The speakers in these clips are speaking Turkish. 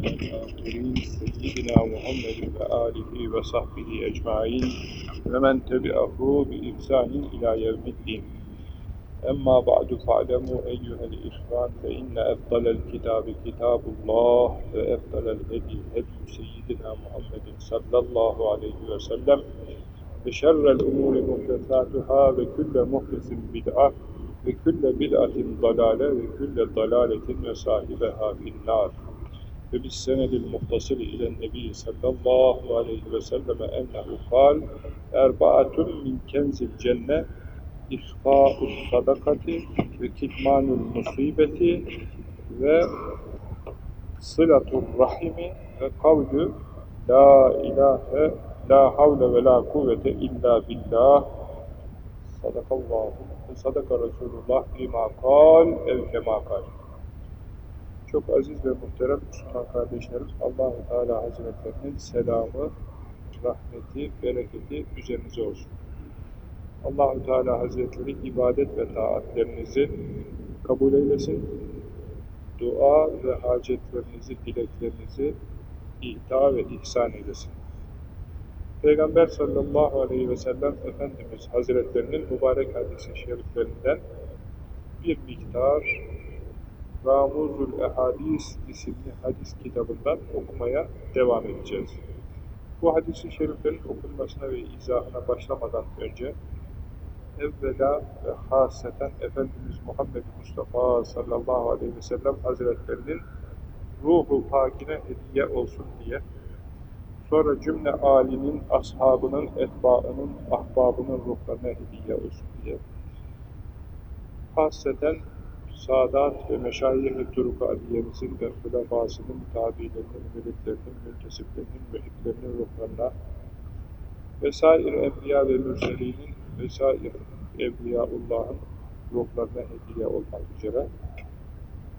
الآخرين سيدنا محمد وآله وصحبه أجمعين ومن تبعه بإحسان إلى يوم الدين أما بعد فاعلموا أيها الإخوان فإن أفضل الكتاب كتاب الله وأفضل الهدي هدي سيدنا محمد صلى الله عليه وسلم وشر الأمور محدثاتها وكل محدث بدعة وكل بدعة ضلالة وكل ضلالة ve bis senedil muhtasili ile nebi sallallahu aleyhi ve selleme ennehu kal erbaatun min kenzil cenne ihfa'u sadakati ve kitmanul musibeti ve sılatul rahimi ve kavlü la ilahe la havle ve la kuvvete illa billah sadakallahu sadaka Resulullah bima kal ev kema kal. Çok aziz ve muhterem Müslüman kardeşlerim, allah Teala Hazretlerinin selamı, rahmeti, bereketi üzerinize olsun. allah Teala Hazretleri ibadet ve taatlerinizi kabul eylesin. Dua ve hacetlerinizi, dileklerinizi ihta ve ihsan eylesin. Peygamber sallallahu aleyhi ve sellem Efendimiz Hazretlerinin mübarek hadisi şeriflerinden bir miktar Ramuzul Ehadis isimli hadis kitabından okumaya devam edeceğiz. Bu hadisi şeriflerin okunmasına ve izahına başlamadan önce evvela ve haseten Efendimiz Muhammed Mustafa sallallahu aleyhi ve sellem Hazretlerinin ruhu pakine hediye olsun diye sonra cümle âlinin, ashabının, etbaının, ahbabının ruhlarına hediye olsun diye. Hasreten Sadat ve Meşayih-i Turuk-u Adiyemizin ve Hulefasının, tabilerinin, müritlerinin, müntesiplerinin, mühitlerinin ruhlarına vesair Enbiya ve Mürselinin vesair Evliyaullah'ın ruhlarına hediye olmak üzere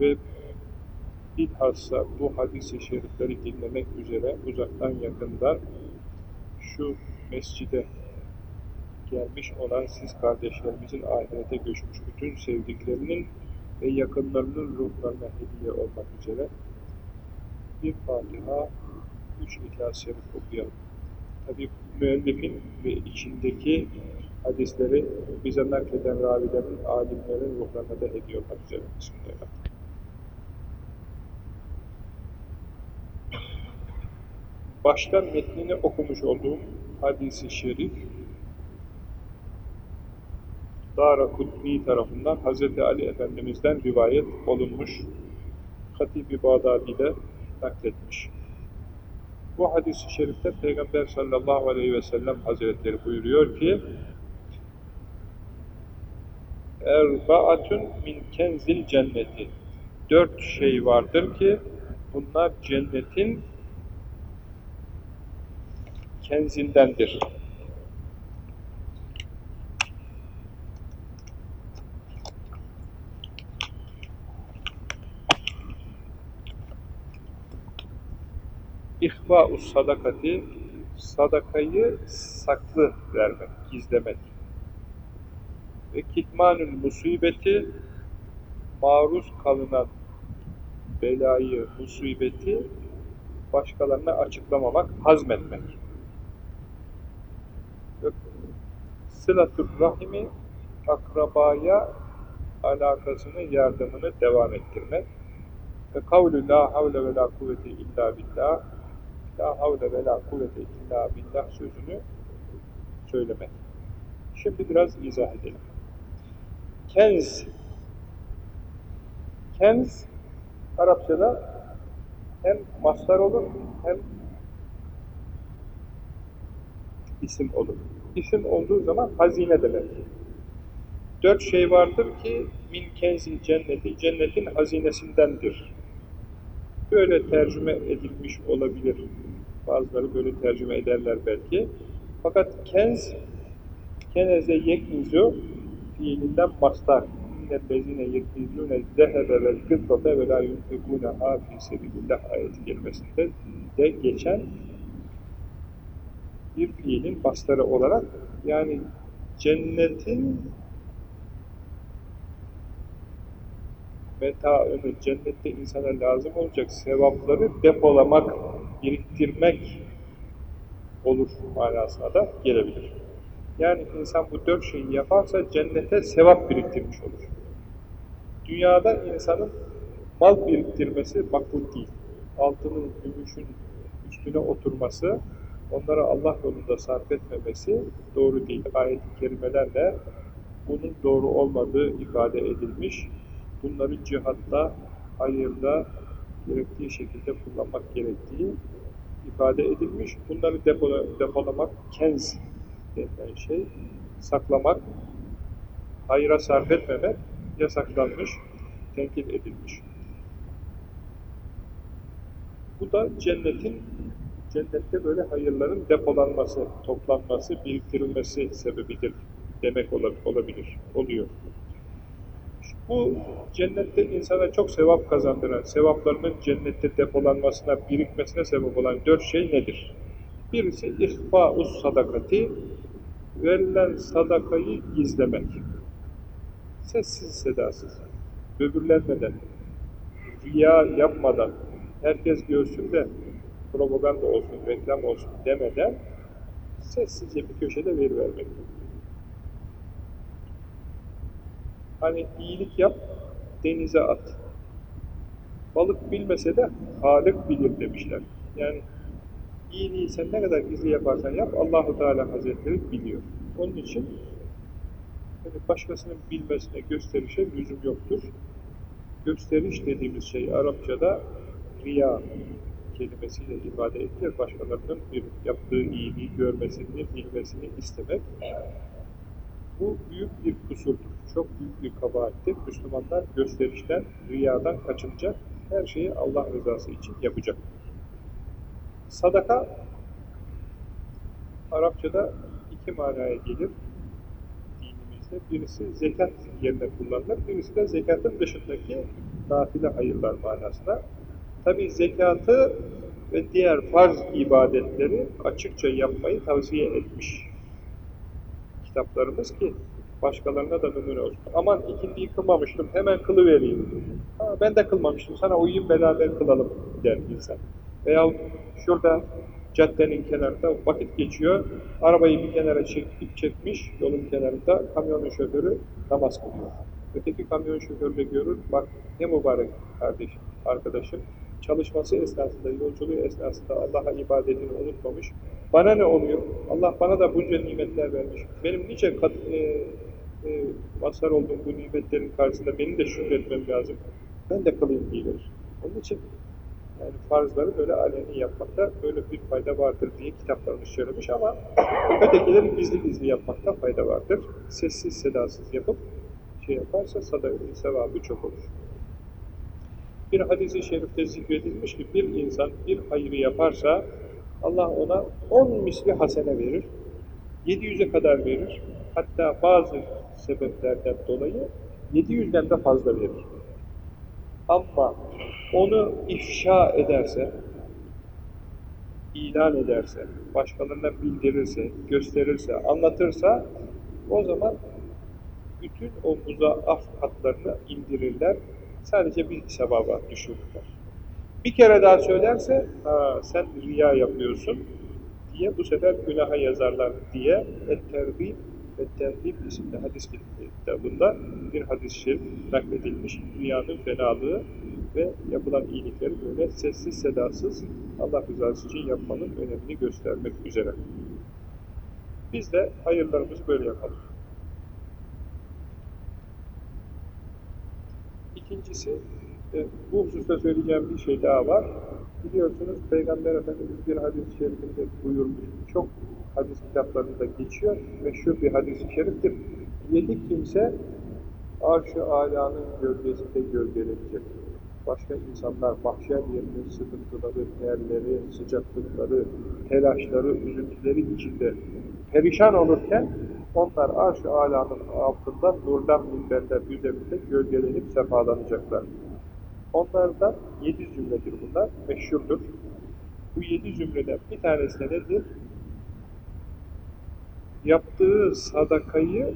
ve bilhassa bu hadis-i şerifleri dinlemek üzere uzaktan yakından şu mescide gelmiş olan siz kardeşlerimizin ahirete göçmüş bütün sevdiklerinin ve yakınlarının ruhlarına hediye olmak üzere bir Fatiha, üç İhlas-ı Şerif okuyalım. Tabi müellifin ve içindeki hadisleri bize nakleden ravilerin, alimlerin ruhlarına da hediye olmak üzere. Bismillahirrahmanirrahim. başta metnini okumuş olduğum hadisi şerif Dara Kutni tarafından Hz. Ali Efendimiz'den rivayet olunmuş Hatib-i Bağdadi'de nakletmiş. Bu hadisi şerifte Peygamber sallallahu aleyhi ve sellem Hazretleri buyuruyor ki Erbaatun min kenzil cenneti Dört şey vardır ki bunlar cennetin kenzindendir. İhva-u sadakati sadakayı saklı vermek, gizlemek. Ve kitmanül musibeti maruz kalınan belayı, musibeti başkalarına açıklamamak, hazmetmek. Sılatur rahimi akrabaya alakasını, yardımını devam ettirmek. Ve kavlu la havle ve la kuvvete illa billah la havle ve la kuvvete illa billah sözünü söylemek. Şimdi biraz izah edelim. Kenz Kenz Arapçada hem mastar olur hem isim olur. İsim olduğu zaman hazine demek. Dört şey vardır ki min kenzil cenneti, cennetin hazinesindendir. Böyle tercüme edilmiş olabilir. Bazıları böyle tercüme ederler belki. Fakat kenz, keneze yeknizu fiilinden mastar. İnnellezine yeknizune zehebe vel fıddate ve la yunfikune ha fi sebilillah ayeti kelimesinde de geçen bir fiilin bastarı olarak yani cennetin metaını cennette insana lazım olacak sevapları depolamak, biriktirmek olur manasına da gelebilir. Yani insan bu dört şeyi yaparsa cennete sevap biriktirmiş olur. Dünyada insanın mal biriktirmesi makbul değil. Altının, gümüşün üstüne oturması, onlara Allah yolunda sarf etmemesi doğru değil. Ayet-i kerimelerle bunun doğru olmadığı ifade edilmiş. Bunları cihatta, hayırda gerektiği şekilde kullanmak gerektiği ifade edilmiş. Bunları depola, depolamak, kenz denilen şey, saklamak, hayra sarf etmemek yasaklanmış, tenkit edilmiş. Bu da cennetin, cennette böyle hayırların depolanması, toplanması, biriktirilmesi sebebidir demek olabilir, oluyor. Bu cennette insana çok sevap kazandıran, sevaplarının cennette depolanmasına, birikmesine sebep olan dört şey nedir? Birisi ihfa'us sadakati, verilen sadakayı gizlemek. Sessiz sedasız, böbürlenmeden, riya yapmadan, herkes görsün de propaganda olsun, reklam olsun demeden sessizce bir köşede verivermek. Hani iyilik yap, denize at. Balık bilmese de Halık bilir demişler. Yani iyiliği sen ne kadar gizli yaparsan yap, Allahu Teala Hazretleri biliyor. Onun için yani başkasının bilmesine, gösterişe lüzum yoktur. Gösteriş dediğimiz şey Arapçada riya kelimesiyle ifade edilir. Başkalarının bir yaptığı iyiliği görmesini, bilmesini istemek. Bu büyük bir kusurdur. Çok büyük bir kabahattir. Müslümanlar gösterişten, riyadan kaçınacak. Her şeyi Allah rızası için yapacak. Sadaka Arapçada iki manaya gelir dinimizde. Birisi zekat yerine kullanılır, birisi de zekatın dışındaki nafile hayırlar manasına. Tabi zekatı ve diğer farz ibadetleri açıkça yapmayı tavsiye etmiş kitaplarımız ki başkalarına da numune olsun. Aman ikindiyi kılmamıştım, hemen kılıvereyim. Ha, ben de kılmamıştım, sana uyuyun beraber kılalım der insan. Veya şurada caddenin kenarında vakit geçiyor, arabayı bir kenara çekip çekmiş, yolun kenarında kamyonun şoförü namaz kılıyor. Öteki kamyon şoförü de görür, bak ne mübarek kardeşim, arkadaşım, çalışması esnasında, yolculuğu esnasında Allah'a ibadetini unutmamış. Bana ne oluyor? Allah bana da bunca nimetler vermiş. Benim nice kat, e, e, mazhar olduğum bu nimetlerin karşısında benim de şükretmem lazım. Ben de kılayım diyebilir. Onun için yani farzları böyle aleni yapmakta böyle bir fayda vardır diye kitaplarımız söylemiş ama ötekileri gizli gizli yapmakta fayda vardır. Sessiz sedasız yapıp şey yaparsa sadakın sevabı çok olur. Bir hadisi şerifte zikredilmiş ki bir insan bir hayrı yaparsa Allah ona on misli hasene verir. 700'e kadar verir. Hatta bazı sebeplerden dolayı 700'den de fazla verir. Ama onu ifşa ederse, ilan ederse, başkalarına bildirirse, gösterirse, anlatırsa o zaman bütün o muzaaf katlarını indirirler. Sadece bir sevaba düşürürler. Bir kere daha söylerse, sen riya yapıyorsun diye bu sefer günaha yazarlar diye Et-Terhib ve Terhib isimli hadis kitabında bir hadis-i şerif nakledilmiş. Dünyanın fenalığı ve yapılan iyilikleri böyle sessiz sedasız Allah rızası için yapmanın önemini göstermek üzere. Biz de hayırlarımızı böyle yapalım. İkincisi, bu hususta söyleyeceğim bir şey daha var. Biliyorsunuz Peygamber Efendimiz bir hadis-i şerifinde buyurmuş. Çok hadis kitaplarında geçiyor. Meşhur bir hadis-i şeriftir. Yedi kimse arş-ı alanın gölgesinde gölgelenecek. Başka insanlar mahşer yerinin sıkıntıları, terleri, sıcaklıkları, telaşları, üzüntüleri içinde perişan olurken onlar arş-ı alanın altında nurdan minberler üzerinde gölgelenip sefalanacaklar. Onlardan yedi zümredir bunlar, meşhurdur. Bu yedi zümreden bir tanesi nedir? Yaptığı sadakayı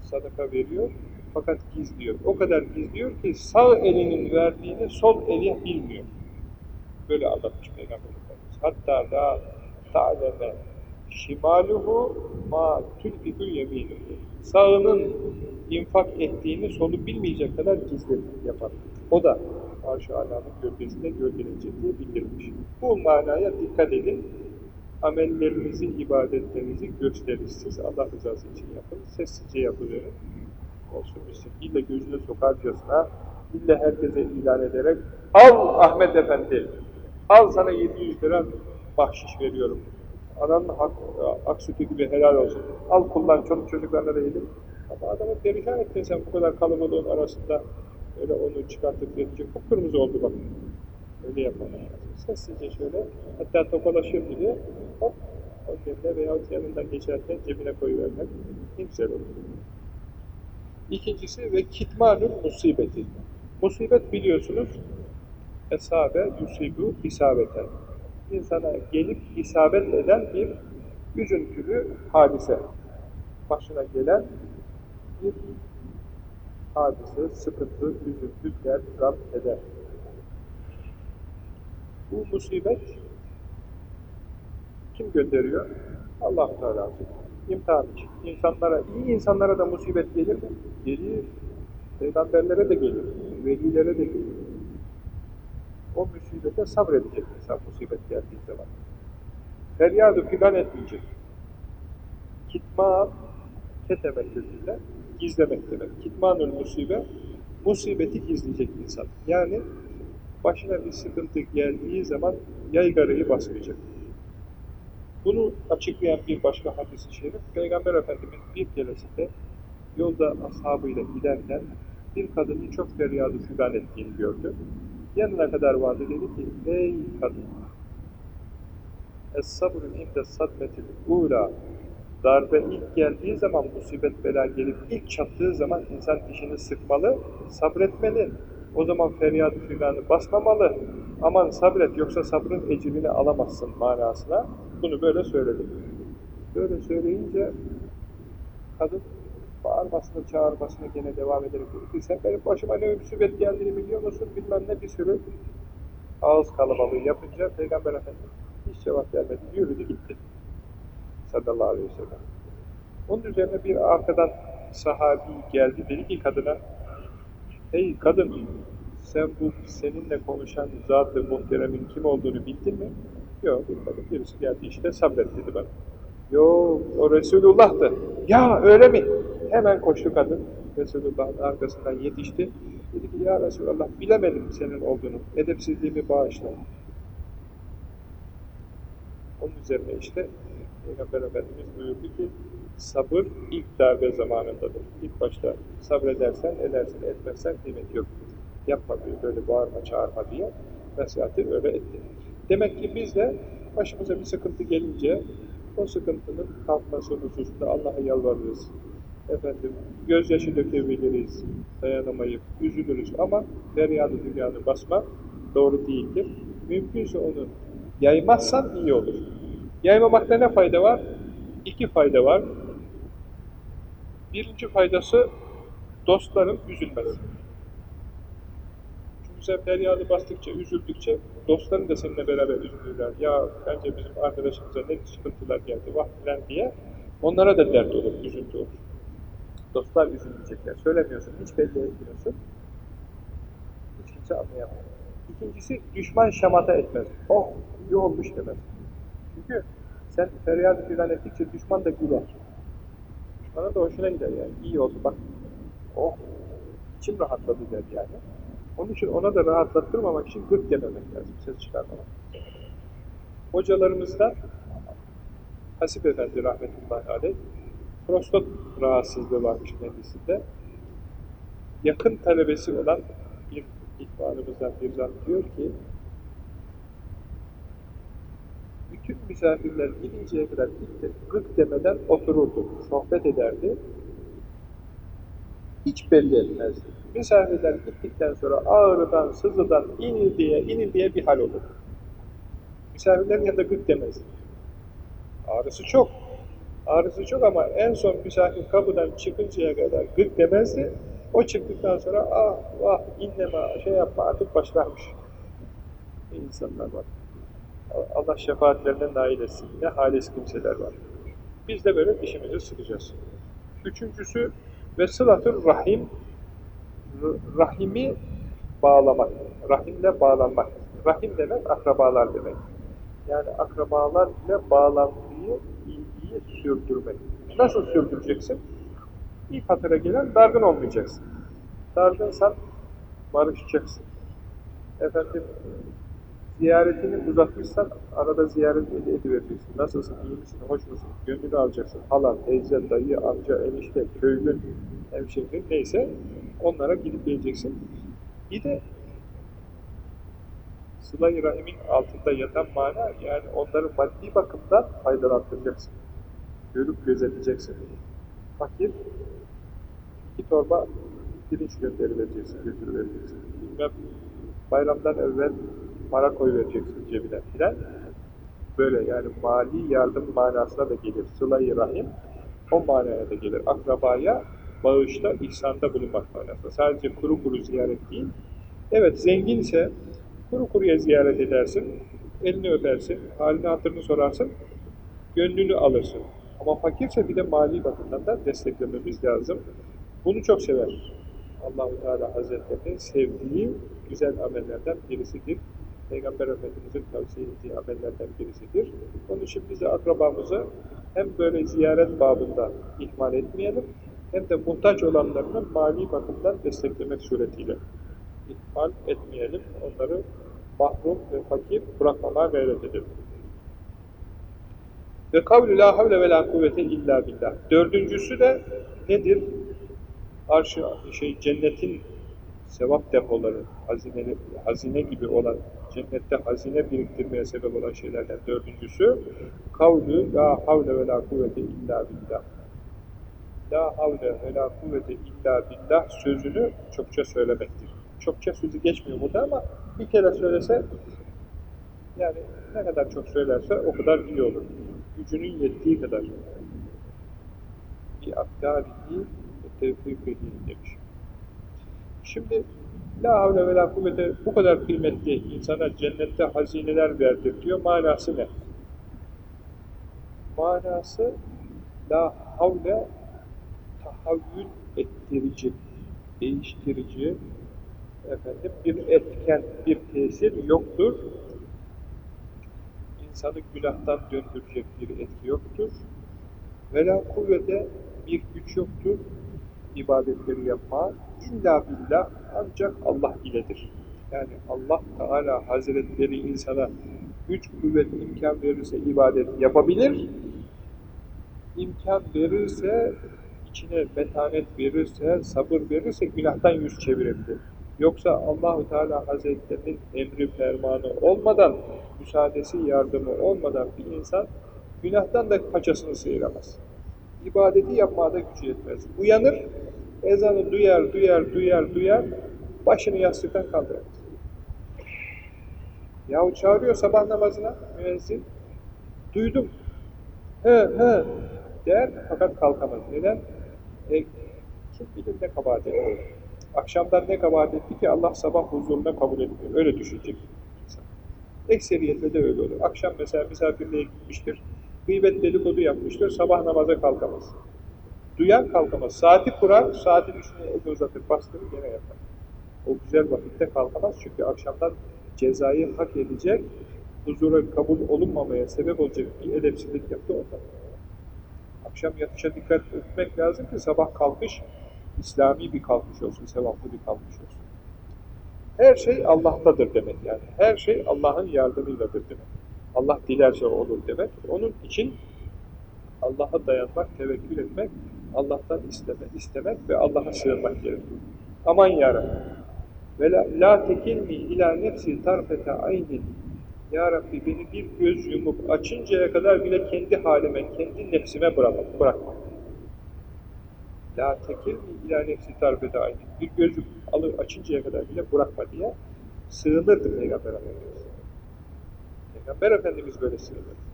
sadaka veriyor, Fakat gizliyor. O kadar gizliyor ki sağ elinin verdiğini sol eli bilmiyor. Böyle anlatmış Peygamber Efendimiz. Hatta la ta'leme şimaluhu ma tülfikü yeminuhu. Sağının infak ettiğini solu bilmeyecek kadar gizli yapar. O da arş-ı alanın gölgesinde gölgelenecek diye bildirmiş. Bu manaya dikkat edin. Amellerinizi, ibadetlerinizi gösterişsiz Allah rızası için yapın. Sessizce yapılıyor. Olsun bilsin. İlle gözüne sokarcasına, ille herkese ilan ederek al Ahmet Efendi, al sana 700 lira bahşiş veriyorum. Ananın hak, ak sütü gibi helal olsun. Al kullan, çocuk çocuklarına da yedir. Ama adamı perişan ettin sen bu kadar kalabalığın arasında öyle onu çıkartıp verince kıpkırmızı oldu bak. Öyle yapmamak lazım. Sessizce şöyle, hatta tokalaşır gibi hop, o cebine veya yanından geçerken cebine koyuvermek güzel olur. İkincisi ve kitmanül musibeti. Musibet biliyorsunuz esabe yusibu isabeten. İnsana gelip isabet eden bir üzüntülü hadise. Başına gelen bir hadise, sıkıntı, üzüntü, dert, gam eder. Bu musibet kim gönderiyor? Allah-u Teala imtihan için. İnsanlara, iyi insanlara da musibet gelir mi? Gelir. Peygamberlere de gelir. Velilere de gelir. O musibete sabredecek insan musibet geldiği zaman. Feryadı figan etmeyecek. Kitman ketemek dediğinde gizlemek demek. Kitmanül musibe musibeti gizleyecek insan. Yani başına bir sıkıntı geldiği zaman yaygarayı basmayacak. Bunu açıklayan bir başka hadis-i şerif, Peygamber Efendimiz bir keresinde yolda ashabıyla giderken bir kadının çok feryadı fügan ettiğini gördü. Yanına kadar vardı dedi ki, ey kadın, Es-sabrun inde sadmetil ula Darbe ilk geldiği zaman, musibet bela gelip ilk çattığı zaman insan dişini sıkmalı, sabretmeli. O zaman feryadı figanı basmamalı. Aman sabret yoksa sabrın ecrini alamazsın manasına. Bunu böyle söyledim. Böyle söyleyince kadın bağırmasını, çağırmasını gene devam ederek dedi sen benim başıma ne musibet geldiğini biliyor musun bilmem ne bir sürü ağız kalabalığı yapınca Peygamber Efendimiz hiç cevap vermedi. Yürüdü gitti. Sallallahu aleyhi ve sellem. Onun üzerine bir arkadan sahabi geldi dedi ki kadına Hey kadın sen bu seninle konuşan zat-ı muhteremin kim olduğunu bildin mi? Yok bilmedim. Birisi geldi işte sabret dedi bana. Yok o Resulullah'tı. Ya öyle mi? Hemen koştu kadın. Resulullah'ın arkasından yetişti. Dedi ki ya Resulallah bilemedim senin olduğunu. Edepsizliğimi bağışla. Onun üzerine işte Peygamber Efendimiz buyurdu ki sabır ilk darbe zamanındadır. İlk başta sabredersen, edersin, etmezsen kıymet yok. Yapma diyor, böyle bağırma, çağırma diye nasihati öyle etti. Demek ki biz de başımıza bir sıkıntı gelince o sıkıntının kalkması hususunda Allah'a yalvarırız. Efendim, gözyaşı dökebiliriz, dayanamayıp üzülürüz ama feryadı dünyanı basmak doğru değildir. Mümkünse onu yaymazsan iyi olur. Yaymamakta ne fayda var? İki fayda var. Birinci faydası dostların üzülmez. Çünkü sen feryadı bastıkça, üzüldükçe dostların da seninle beraber üzülürler. Ya bence bizim arkadaşımıza ne sıkıntılar geldi vah filan diye. Onlara da dert olur, üzüntü olur. Dostlar üzülmeyecekler. Söylemiyorsun, hiç belli etmiyorsun. Hiç kimse anlayamaz. İkincisi, düşman şamata etmez. Oh, iyi olmuş demez. Çünkü sen feryat filan ettikçe düşman da güler. Düşmana da hoşuna gider yani. İyi oldu bak. Oh, içim rahatladı der yani. Onun için ona da rahatlattırmamak için gırt dememek lazım, ses çıkarmamak. Hocalarımızdan Hasip Efendi rahmetullahi aleyh prostat rahatsızlığı varmış kendisinde. Yakın talebesi olan bir ihvanımızdan bir zat diyor ki bütün misafirler gidinceye kadar gık demeden otururdu, sohbet ederdi. Hiç belli etmezdi. Misafirler gittikten sonra ağrıdan, sızıdan, inil diye, inil diye bir hal olur. Misafirlerin yanında gık demezdi. Ağrısı çok. Ağrısı çok ama en son misafir kapıdan çıkıncaya kadar gık demezdi. O çıktıktan sonra ah vah innema şey yapma artık başlarmış. İnsanlar var. Allah şefaatlerine nail etsin. Ne halis kimseler var. Biz de böyle dişimizi sıkacağız. Üçüncüsü ve sılatır rahim rahimi bağlamak. Rahimle bağlanmak. Rahim demek akrabalar demek. Yani akrabalar ile ilgiyi sürdürmek. Nasıl sürdüreceksin? İlk hatıra gelen dargın olmayacaksın. Dargınsan barışacaksın. Efendim ziyaretini uzatmışsan arada ziyaret edivereceksin. Nasılsın, iyi misin, hoş musun? Gönlünü alacaksın. Hala, teyze, dayı, amca, enişte, köylü, hemşehrin neyse onlara gidip geleceksin. Bir de Sıla-i Rahim'in altında yatan mana yani onları maddi bakımdan faydalandıracaksın. Görüp gözeteceksin. Fakir iki torba pirinç gönderivereceksin, götürüvereceksin. Bilmem bayramdan evvel para koy vereceksin cebine filan. Böyle yani mali yardım manasına da gelir. Sıla-i Rahim o manaya da gelir. Akrabaya bağışta, ihsanda bulunmak manasında. Sadece kuru kuru ziyaret değil. Evet zenginse kuru kuruya ziyaret edersin, elini öpersin, halini hatırını sorarsın, gönlünü alırsın. Ama fakirse bir de mali bakımdan da desteklememiz lazım. Bunu çok sever. Allahu Teala Hazretleri sevdiği güzel amellerden birisidir. Peygamber Efendimiz'in tavsiye ettiği amellerden birisidir. Onun için biz de akrabamızı hem böyle ziyaret babında ihmal etmeyelim, hem de muhtaç olanlarını mali bakımdan desteklemek suretiyle ihmal etmeyelim. Onları mahrum ve fakir bırakmamaya gayret edelim. Ve kavlü la havle ve la kuvvete illa billah. Dördüncüsü de nedir? Arşı, şey, cennetin sevap depoları, hazine, hazine gibi olan, cennette hazine biriktirmeye sebep olan şeylerden dördüncüsü, kavlü la havle ve la kuvvete illa billah. La havle ve la kuvvete illa billah sözünü çokça söylemektir. Çokça sözü geçmiyor burada ama bir kere söylese, yani ne kadar çok söylerse o kadar iyi olur. Gücünün yettiği kadar. Bir akdarihi tevfik demiş. Şimdi La havle ve la kuvvete bu kadar kıymetli insana cennette hazineler verdir diyor. Manası ne? Manası la havle tahavvül ettirici, değiştirici efendim bir etken, bir tesir yoktur. İnsanı günahtan döndürecek bir etki yoktur. Ve la kuvvete bir güç yoktur ibadetleri yapma illa billah ancak Allah iledir. Yani Allah Teala Hazretleri insana güç, kuvvet, imkan verirse ibadet yapabilir. İmkan verirse, içine metanet verirse, sabır verirse günahtan yüz çevirebilir. Yoksa Allahu Teala Hazretlerinin emri fermanı olmadan, müsaadesi, yardımı olmadan bir insan günahtan da paçasını sıyıramaz. İbadeti yapmaya da gücü yetmez. Uyanır, ezanı duyar, duyar, duyar, duyar, başını yastıktan kaldırır. Yahu çağırıyor sabah namazına müezzin. Duydum. He he der fakat kalkamaz. Neden? E, kim bilir ne kabahat etti. Akşamdan ne kabahat etti ki Allah sabah huzuruna kabul etmiyor. Öyle düşünecek insan. Ekseriyetle de öyle olur. Akşam mesela misafirliğe gitmiştir. Gıybet dedikodu yapmıştır. Sabah namaza kalkamaz. Duyan kalkamaz. Saati kurar, saati üstüne eli uzatır, bastırır, gene yapar. O güzel vakitte kalkamaz çünkü akşamdan cezayı hak edecek, huzura kabul olunmamaya sebep olacak bir edepsizlik yaptı ondan. Akşam yatışa dikkat etmek lazım ki sabah kalkış, İslami bir kalkış olsun, sevaplı bir kalkış olsun. Her şey Allah'tadır demek yani. Her şey Allah'ın yardımıyladır demek. Allah dilerse olur demek. Onun için Allah'a dayanmak, tevekkül etmek, Allah'tan isteme, istemek ve Allah'a sığınmak gerekiyor. Aman yarabbim. Ve la, la tekilni ila nefsi tarfete aynin. Ya Rabbi beni bir göz yumup açıncaya kadar bile kendi halime, kendi nefsime bırakmak. bırakma. La tekilni ila nefsi tarfete aynin. Bir göz alır açıncaya kadar bile bırakma diye sığınırdı Peygamber Efendimiz. Peygamber Efendimiz böyle sığınırdı.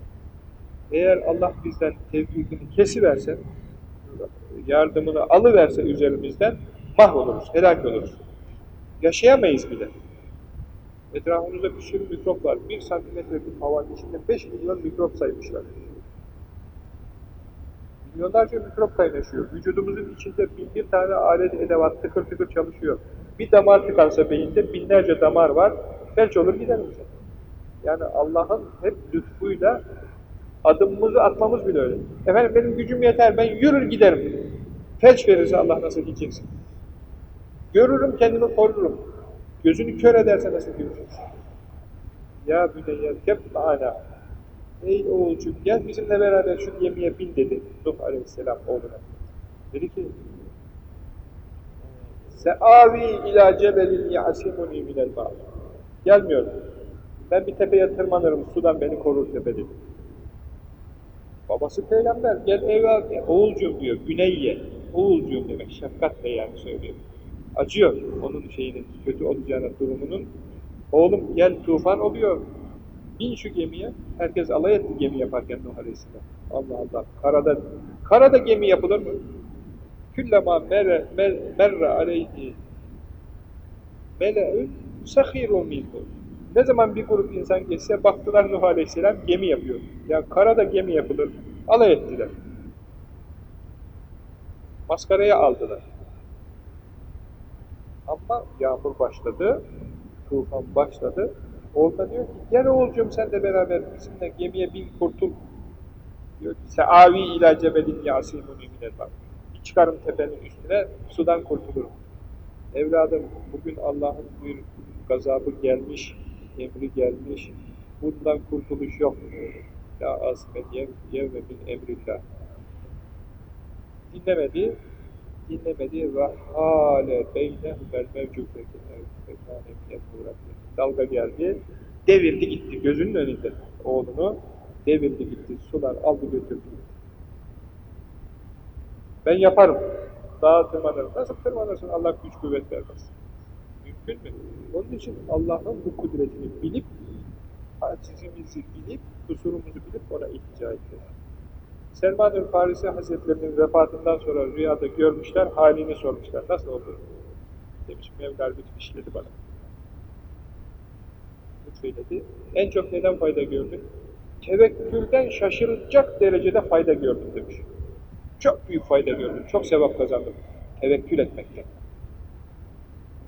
Eğer Allah bizden tevfikini kesiverse, yardımını alıverse üzerimizden, Mahvoluruz, helak oluruz. Yaşayamayız bile. Etrafımızda bir sürü mikrop var. Bir santimetre bir havanın içinde 5 milyon mikrop saymışlar. Milyonlarca mikrop kaynaşıyor. Vücudumuzun içinde bin bir tane alet edevat tıkır tıkır çalışıyor. Bir damar tıkansa beyinde binlerce damar var. Felç olur gider insan. Yani Allah'ın hep lütfuyla adımımızı atmamız bile öyle. Efendim benim gücüm yeter, ben yürür giderim. Felç verirse Allah nasıl diyeceksin? Görürüm, kendimi korurum. Gözünü kör ederse nasıl göreceksin? Ya büneyye kep ana. Ey oğulcum gel bizimle beraber şu gemiye bin dedi Nuh aleyhisselam oğluna. Dedi ki Seavi ila cebelin yasimuni minel ma'l. Gelmiyorum. Ben bir tepeye tırmanırım, sudan beni korur tepe dedi. Babası peygamber, gel evvel, oğulcuğum diyor, güneyye. Oğulcuğum demek, şefkatle yani söylüyor. Acıyor onun şeyinin, kötü olacağına durumunun. Oğlum gel tufan oluyor, bin şu gemiye. Herkes alay etti gemi yaparken Nuh Aleyhisselam. Allah Allah, karada, karada gemi yapılır mı? Küllema merre, mer, merre aleyhi mele'ün sahirun minhu. Ne zaman bir grup insan geçse baktılar Nuh Aleyhisselam gemi yapıyor. Ya karada gemi yapılır. Alay ettiler. Maskaraya aldılar. Ama yağmur başladı, tufan başladı. Oğluna diyor ki, gel oğulcum sen de beraber bizimle gemiye bin kurtul. Diyor ki, seavi ila cebelin yasimuni minel bak. Çıkarım tepenin üstüne, sudan kurtulurum. Evladım, bugün Allah'ın bir gazabı gelmiş, emri gelmiş, bundan kurtuluş yok. La asme yevme min emrillah. Dinlemedi, dinlemedi ve hale beynehumel mevcudeki Dalga geldi, devirdi gitti gözünün önünde oğlunu, devirdi gitti, sular aldı götürdü. Ben yaparım, dağa tırmanırım. Nasıl tırmanırsın Allah güç kuvvet vermez. Mümkün mü? Onun için Allah'ın bu kudretini bilip, acizimizi bilip, kusurumuzu bilip ona iltica edeceğiz. Selman-ı Farisi Hazretlerinin vefatından sonra rüyada görmüşler, halini sormuşlar. Nasıl oldu? Demiş, Mevla bütün işledi bana. Lütfeyledi. En çok neden fayda gördün? Tevekkülden şaşıracak derecede fayda gördüm demiş. Çok büyük fayda gördüm, çok sevap kazandım. Tevekkül etmekten.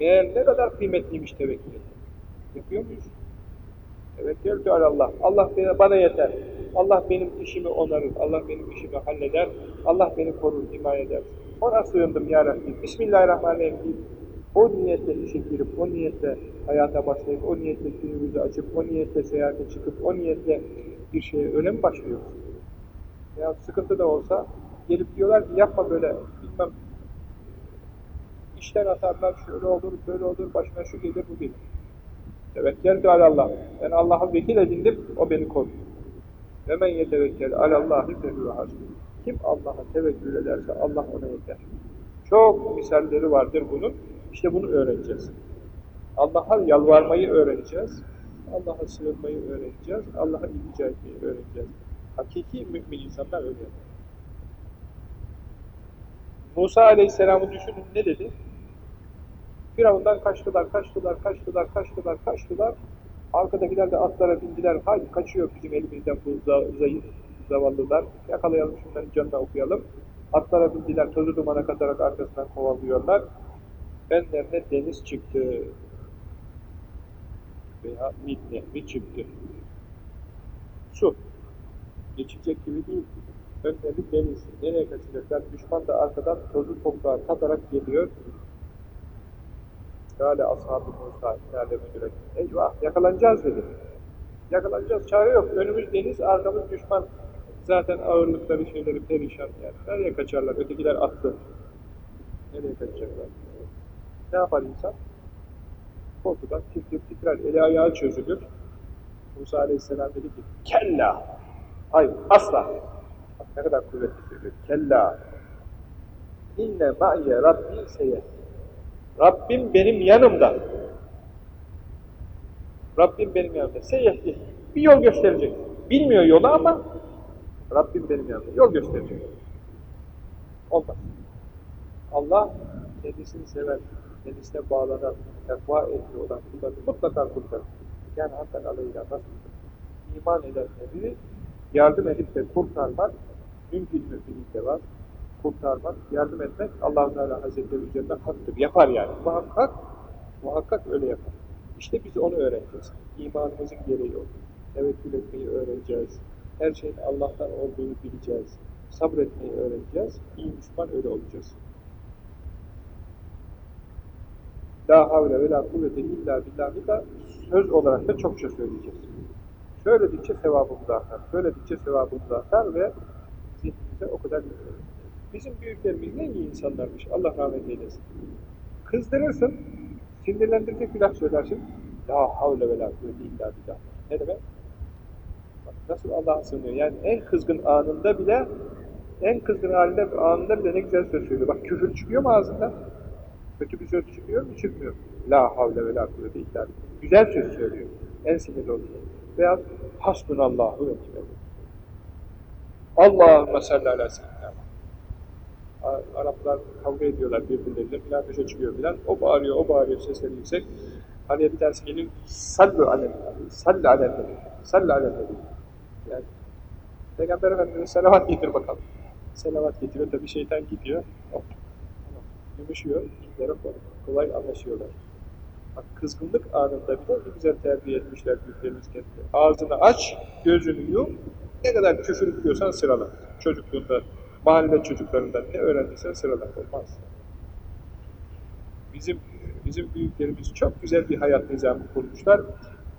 Meğer ne kadar kıymetliymiş tevekkül Yapıyor muyuz? Tevekkül Allah. Allah bana yeter. Allah benim işimi onarır. Allah benim işimi halleder. Allah beni korur, himaye eder. Ona sığındım ya Rabbi. Bismillahirrahmanirrahim. O niyetle işe girip, o niyetle hayata başlayıp, o niyetle günümüzü açıp, o niyetle seyahate çıkıp, o niyetle bir şeye öyle mi başlıyoruz? Ya sıkıntı da olsa gelip diyorlar ki yapma böyle, bilmem işten atarlar, şöyle olur, böyle olur, başına şu gelir, bu gelir. Tevekkül Allah. Ben Allah'ı vekil edindim, o beni korur. Ve men yetevekkel alallahi fehüve hasbih. Kim Allah'a tevekkül ederse Allah ona yeter. Çok misalleri vardır bunun. İşte bunu öğreneceğiz. Allah'a yalvarmayı öğreneceğiz. Allah'a sığınmayı öğreneceğiz. Allah'a iltica etmeyi öğreneceğiz. Hakiki mümin insanlar öyle. Musa Aleyhisselam'ı düşünün ne dedi? Firavundan kaçtılar, kaçtılar, kaçtılar, kaçtılar, kaçtılar. Arkadakiler de atlara bindiler. Haydi kaçıyor bizim elimizden bu zayıf zavallılar. Yakalayalım şunların canına okuyalım. Atlara bindiler, tozu dumana katarak arkasından kovalıyorlar. Benlerine deniz çıktı. Veya Nil Nehri çıktı. Su. Geçecek gibi değil. Önleri deniz. Nereye kaçacaklar? Düşman da arkadan tozu toprağa katarak geliyor. Kâle ashab-ı Musa inâle müdürek. Eyvah yakalanacağız dedi. Yakalanacağız. Çare yok. Önümüz deniz, arkamız düşman. Zaten ağırlıkları şeyleri perişan yani. Nereye kaçarlar? Ötekiler attı. Nereye kaçacaklar? Ne yapar insan? Korkudan tir titrer. Eli ayağı çözülür. Musa Aleyhisselam dedi ki Kella! Hayır, asla! Bak ne kadar kuvvetli söylüyor. Kella! İnne ma'ye Rabbi seyyeh. Rabbim benim yanımda. Rabbim benim yanımda. Seyyehli. Bir yol gösterecek. Bilmiyor yolu ama Rabbim benim yanımda. Yol gösterecek. Olmaz. Allah kendisini seven, kendisine bağlanan, takva ehli olan kullarını mutlaka kurtarır. Yani hatta aleyhine nasıl iman edenleri yardım edip de kurtarmak mümkün müminlikte var. Kurtarmak, yardım etmek allah Teala Hazretleri üzerinde haktır. Yapar yani. Muhakkak, muhakkak öyle yapar. İşte biz onu öğreneceğiz. İmanımızın gereği o. Tevekkül etmeyi öğreneceğiz. Her şeyin Allah'tan olduğunu bileceğiz. Sabretmeyi öğreneceğiz. İyi Müslüman öyle olacağız. La havle ve la kuvvete illa billahi da söz olarak da çokça söyleyeceğiz. Söyledikçe sevabımız artar. Söyledikçe sevabımız artar ve zihnimize o kadar gidiyor. Bizim büyüklerimiz ne iyi insanlarmış. Allah rahmet eylesin. Kızdırırsın, sinirlendirecek bir laf söylersin. La havle ve la kuvvete illa billah. Ne demek? Bak nasıl Allah'a sığınıyor. Yani en kızgın anında bile en kızgın halinde, anında bile ne güzel söz söylüyor. Bak küfür çıkıyor mu ağzından? Kötü bir söz çıkıyor mu? Çıkmıyor. La havle ve la kuvvete illa. Güzel söz söylüyor. En sinirli oluyor. Veya hasbunallahu ve ni'mel. Allahümme salli ala seyyidina. Araplar kavga ediyorlar birbirleriyle, münakaşa çıkıyor filan. O bağırıyor, o bağırıyor, sesleri yüksek. Hani bir tanesi geliyor, sallu alel, salli alel, salli alel. Yani Peygamber Efendimiz'e selavat getir bakalım. Selavat getiriyor, tabi şeytan gidiyor. Hop. Yumuşuyor, işlere kolay anlaşıyorlar. Bak kızgınlık anında bile güzel terbiye etmişler büyüklerimiz kendini. Ağzını aç, gözünü yum, ne kadar küfür ediyorsan sırala. Çocukluğunda, mahalle çocuklarından ne öğrendiysen sırala. Olmaz. Bizim bizim büyüklerimiz çok güzel bir hayat nizamı kurmuşlar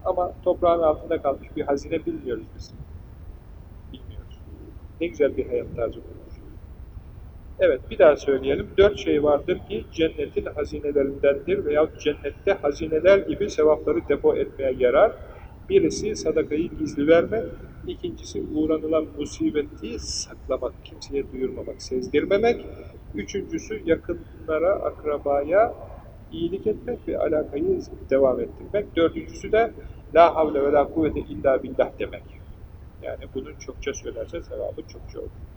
ama toprağın altında kalmış bir hazine bilmiyoruz biz. Bilmiyoruz. Ne güzel bir hayat tarzı kurmuş. Evet, bir daha söyleyelim. Dört şey vardır ki cennetin hazinelerindendir veya cennette hazineler gibi sevapları depo etmeye yarar. Birisi sadakayı gizli vermek, ikincisi uğranılan musibeti saklamak, kimseye duyurmamak, sezdirmemek, üçüncüsü yakınlara, akrabaya iyilik etmek ve alakayı devam ettirmek, dördüncüsü de la havle ve la kuvvete illa billah demek. Yani bunun çokça söylerse sevabı çokça olur.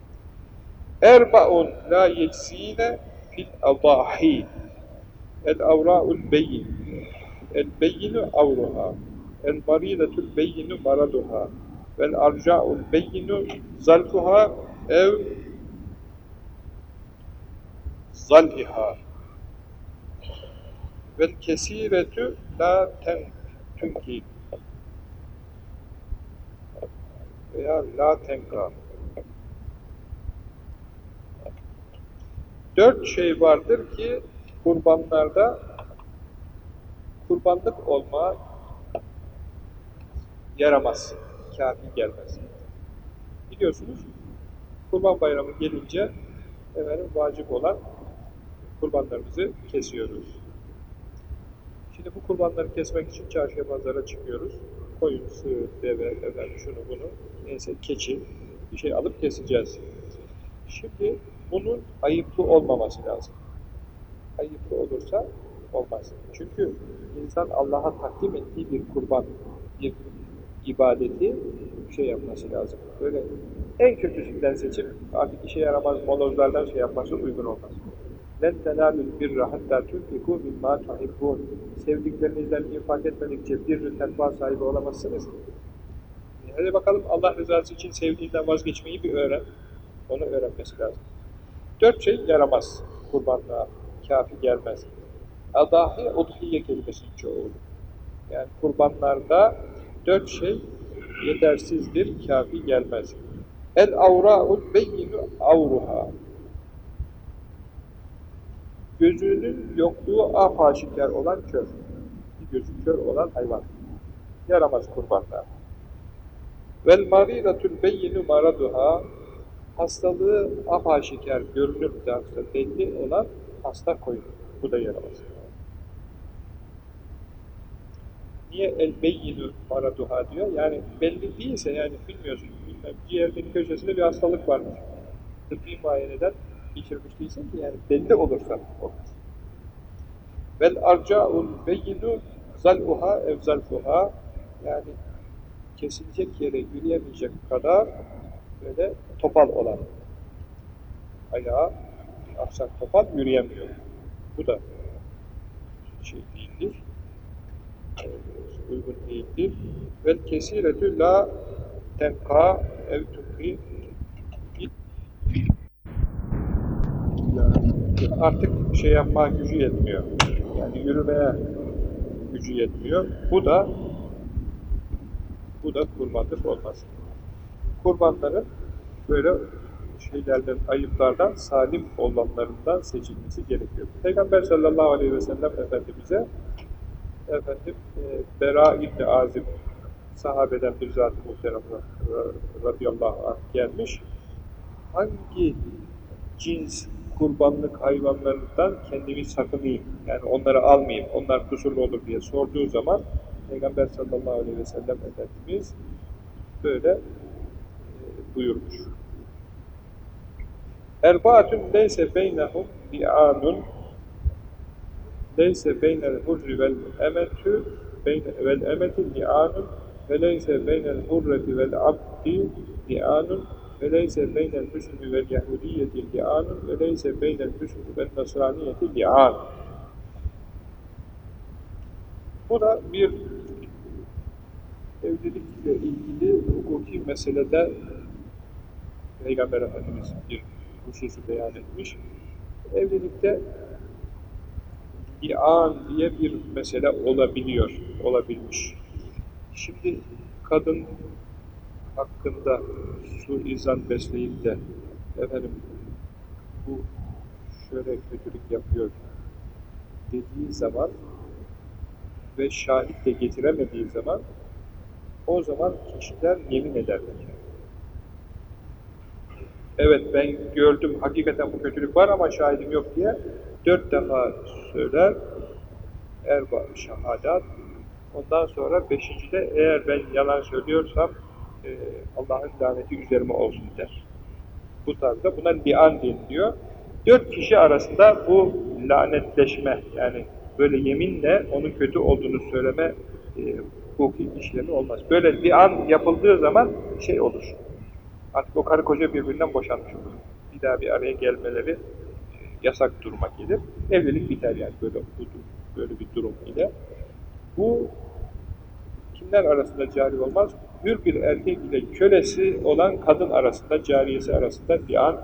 Erba'un la yecsine fil adahi. El avra'ul beyin. El beyinu avruha. El maridatul beyinu maraduha. Vel arca'ul beyinu zalfuha ev zalhiha. Vel kesiretü la ten tünki. Veya la tenka. Dört şey vardır ki kurbanlarda kurbanlık olma yaramaz, kafi gelmez. Biliyorsunuz, kurban bayramı gelince efendim, vacip olan kurbanlarımızı kesiyoruz. Şimdi bu kurbanları kesmek için çarşıya pazara çıkıyoruz. Koyun, sığır, deve, efendim, şunu bunu, neyse keçi bir şey alıp keseceğiz. Şimdi bunun ayıplı olmaması lazım. Ayıplı olursa olmaz. Çünkü insan Allah'a takdim ettiği bir kurban, bir ibadeti şey yapması lazım. Böyle en kötüsünden seçip artık işe yaramaz molozlardan şey yapması uygun olmaz. لَنْ تَنَالُ الْبِرَّ حَتَّى تُنْفِقُوا مِمَّا تُحِبُّونَ Sevdiklerinizden infak etmedikçe bir takva sahibi olamazsınız. Hadi bakalım Allah rızası için sevdiğinden vazgeçmeyi bir öğren. Onu öğrenmesi lazım. Dört şey yaramaz kurbanlığa, kafi gelmez. Adahi, udhiye kelimesinin çoğulu. Yani kurbanlarda dört şey yetersizdir, kafi gelmez. El avra'ul beyyinu avruha. Gözünün yokluğu apaşikar olan kör. Gözü kör olan hayvan. Yaramaz kurbanlar. Vel maridatul beyyinu maraduha hastalığı apaşikar görünüp de hasta belli olan hasta koyun. Bu da yaramaz. Niye el beyyinu maraduha diyor? Yani belli değilse yani bilmiyorsun. Bilmem, ciğerinin köşesinde bir hastalık varmış. Tıbbi muayeneden geçirmiş değilsin ki yani belli olursa olmaz. Vel arca'ul beyyinu zal'uha ev zal'uha yani kesilecek yere yürüyemeyecek kadar böyle topal olan ayağı aksak topal yürüyemiyor. Bu da şey değildir. Uygun değildir. Vel kesiretü la tenka ev tukri artık şey yapma gücü yetmiyor. Yani yürümeye gücü yetmiyor. Bu da bu da kurbanlık olmaz. Kurbanların böyle şeylerden, ayıplardan salim olanlarından seçilmesi gerekiyor. Peygamber sallallahu aleyhi ve sellem Efendimiz'e efendim e, Bera İbni Azim sahabeden bir zat-ı muhterem radıyallahu anh gelmiş. Hangi cins kurbanlık hayvanlarından kendimi sakınayım, yani onları almayayım, onlar kusurlu olur diye sorduğu zaman Peygamber sallallahu aleyhi ve sellem Efendimiz böyle buyurmuş. Erbaatun leyse beynehum bi'anun. Leyse beynel hurri vel emetü vel emeti li'anun ve leyse beynel hurreti vel abdi li'anun ve leyse beynel müslimi vel yahudiyeti li'anun ve leyse beynel müslimi vel nasraniyeti li'an bu da bir evlilikle ilgili hukuki meselede Peygamber Efendimiz bir hususu beyan etmiş. Evlilikte ian diye bir mesele olabiliyor, olabilmiş. Şimdi kadın hakkında suizan besleyip de efendim bu şöyle kötülük yapıyor dediği zaman ve şahit de getiremediği zaman o zaman kişiler yemin ederler. Evet ben gördüm, hakikaten bu kötülük var ama şahidim yok diye dört defa söyler, erba şahadat. Ondan sonra beşincide eğer ben yalan söylüyorsam e, Allah'ın laneti üzerime olsun der. Bu tarzda buna lian deniliyor. Dört kişi arasında bu lanetleşme yani böyle yeminle onun kötü olduğunu söyleme e, hukuki işlemi olmaz. Böyle lian yapıldığı zaman şey olur. Artık o karı koca birbirinden boşanmış olur. Bir daha bir araya gelmeleri e, yasak duruma gelir. Evlilik biter yani böyle, böyle bir durum ile. Bu kimler arasında cari olmaz? Hür bir erkek ile kölesi olan kadın arasında, cariyesi arasında bir an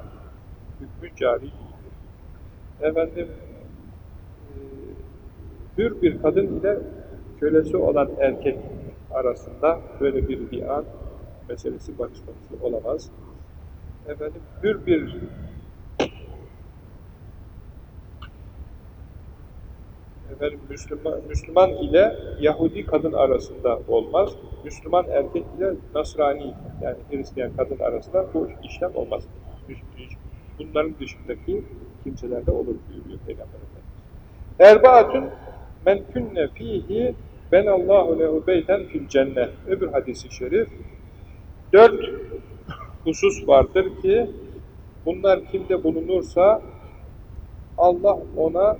hükmü cari Efendim, e, hür bir kadın ile kölesi olan erkek arasında böyle bir bian meselesi bahis olamaz. Efendim, hür bir efendim, Müslüman, Müslüman ile Yahudi kadın arasında olmaz. Müslüman erkek ile Nasrani yani Hristiyan kadın arasında bu işlem olmaz. Bunların dışındaki kimselerde olur buyuruyor Peygamber Efendimiz. Erbaatun men künne fihi ben Allahu lehu beyten fil cennet. Öbür hadisi şerif. Dört husus vardır ki bunlar kimde bulunursa Allah ona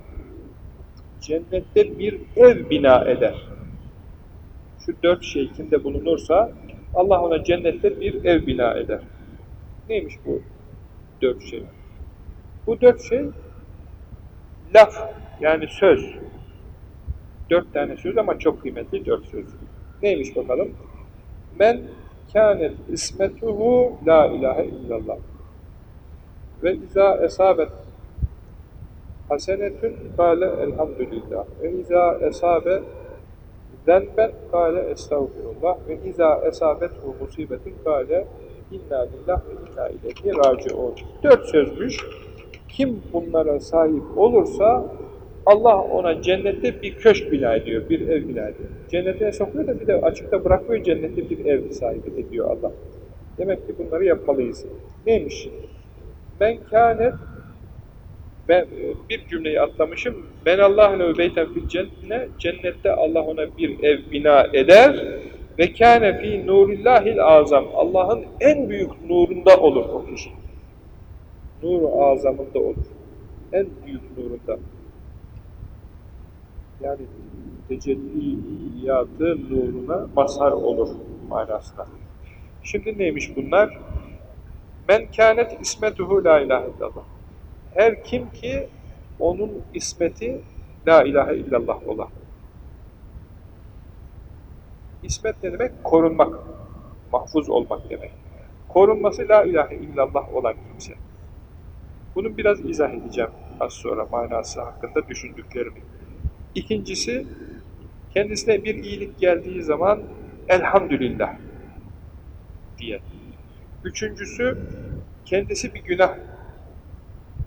cennette bir ev bina eder. Şu dört şey kimde bulunursa Allah ona cennette bir ev bina eder. Neymiş bu dört şey? Bu dört şey laf yani söz. Dört tane söz ama çok kıymetli dört söz. Neymiş bakalım? Men kânet ismetuhu la ilahe illallah. Ve izâ esabet hasenetün kâle elhamdülillah. Ve izâ esabe zenben kâle estağfirullah. Ve izâ esabethu musibetün kâle inna lillah ve inna ileyhi raciun. Dört sözmüş. Kim bunlara sahip olursa Allah ona cennette bir köşk bina ediyor, bir ev bina ediyor. Cennete sokuyor da bir de açıkta bırakmıyor, cennette bir ev sahibi ediyor Allah. Demek ki bunları yapmalıyız. Neymiş? Ben kânet ben bir cümleyi atlamışım. Ben Allah'ın beyten fil cennete cennette Allah ona bir ev bina eder ve kâne fî nurillahil azam. Allah'ın en büyük nurunda olur o kişi. Nur-u azamında olur. En büyük nurunda. Yani tecelliyatı nuruna mazhar olur manasında. Şimdi neymiş bunlar? Men kânet ismetuhu la ilahe illallah. Her kim ki onun ismeti La ilahe illallah olan. İsmet ne demek? Korunmak, mahfuz olmak demek. Korunması La ilahe illallah olan kimse. Bunu biraz izah edeceğim az sonra manası hakkında düşündüklerimi. İkincisi, kendisine bir iyilik geldiği zaman elhamdülillah diye. Üçüncüsü, kendisi bir günah,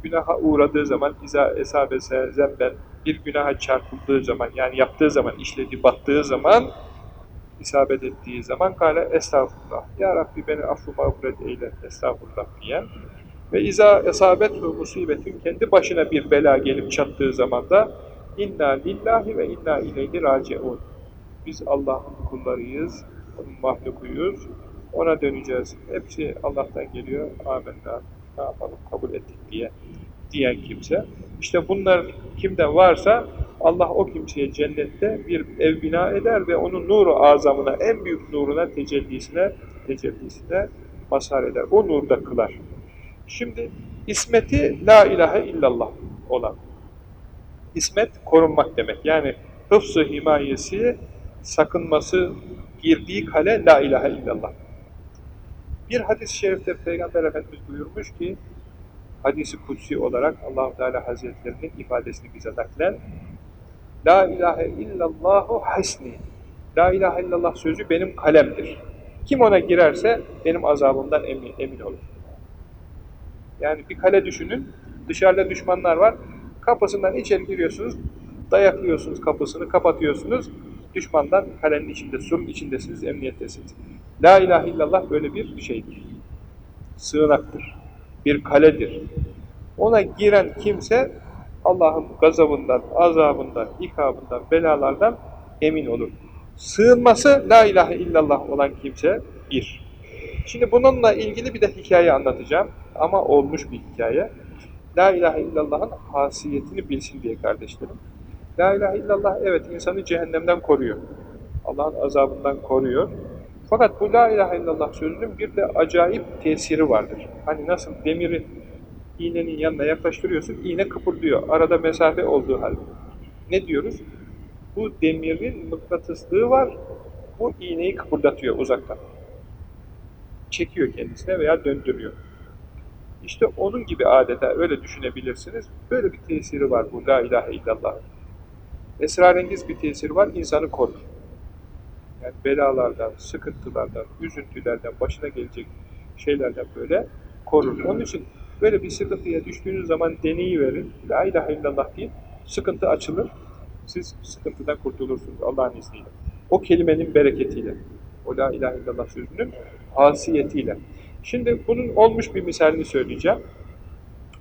günaha uğradığı zaman, iza esabese zemben, bir günaha çarpıldığı zaman, yani yaptığı zaman, işlediği, battığı zaman, isabet ettiği zaman kâle estağfurullah. Ya Rabbi beni affı mağfiret eyle, estağfurullah diyen ve izâ esabet musibetin kendi başına bir bela gelip çattığı zaman da inna lillahi ve inna ileyhi raciun. Biz Allah'ın kullarıyız, onun mahlukuyuz, ona döneceğiz. Hepsi Allah'tan geliyor. Amenna. Ne yapalım? Kabul ettik diye diyen kimse. İşte bunlar kimde varsa Allah o kimseye cennette bir ev bina eder ve onun nuru azamına, en büyük nuruna, tecellisine, tecellisine mazhar eder. O nurda kılar. Şimdi ismeti la ilahe illallah olan. İsmet korunmak demek. Yani hıfz-ı himayesi, sakınması, girdiği kale la ilahe illallah. Bir hadis-i şerifte Peygamber Efendimiz buyurmuş ki, hadisi kutsi olarak allah Teala Hazretlerinin ifadesini bize naklen, La ilahe illallahu hasni. La ilahe illallah sözü benim kalemdir. Kim ona girerse benim azabımdan emin, emin olur. Yani bir kale düşünün, dışarıda düşmanlar var, kapısından içeri giriyorsunuz, dayaklıyorsunuz kapısını, kapatıyorsunuz, düşmandan kalenin içinde, surun içindesiniz, emniyettesiniz. La ilahe illallah böyle bir şeydir. Sığınaktır. Bir kaledir. Ona giren kimse Allah'ın gazabından, azabından, ikabından, belalardan emin olur. Sığınması la ilahe illallah olan kimse bir. Şimdi bununla ilgili bir de hikaye anlatacağım ama olmuş bir hikaye. La ilahe illallah'ın hasiyetini bilsin diye kardeşlerim. La ilahe illallah evet insanı cehennemden koruyor. Allah'ın azabından koruyor. Fakat bu la ilahe illallah sözünün bir de acayip tesiri vardır. Hani nasıl demiri iğnenin yanına yaklaştırıyorsun, iğne kıpırdıyor. Arada mesafe olduğu halde. Ne diyoruz? Bu demirin mıknatıslığı var, bu iğneyi kıpırdatıyor uzaktan. Çekiyor kendisine veya döndürüyor. İşte onun gibi adeta öyle düşünebilirsiniz. Böyle bir tesiri var bu la ilahe illallah. Esrarengiz bir tesiri var, insanı korur. Yani belalardan, sıkıntılardan, üzüntülerden, başına gelecek şeylerden böyle korur. Onun için böyle bir sıkıntıya düştüğünüz zaman deneyi verin. La ilahe illallah deyin. Sıkıntı açılır. Siz sıkıntıdan kurtulursunuz Allah'ın izniyle. O kelimenin bereketiyle. O la ilahe illallah sözünün hasiyetiyle. Şimdi bunun olmuş bir misalini söyleyeceğim.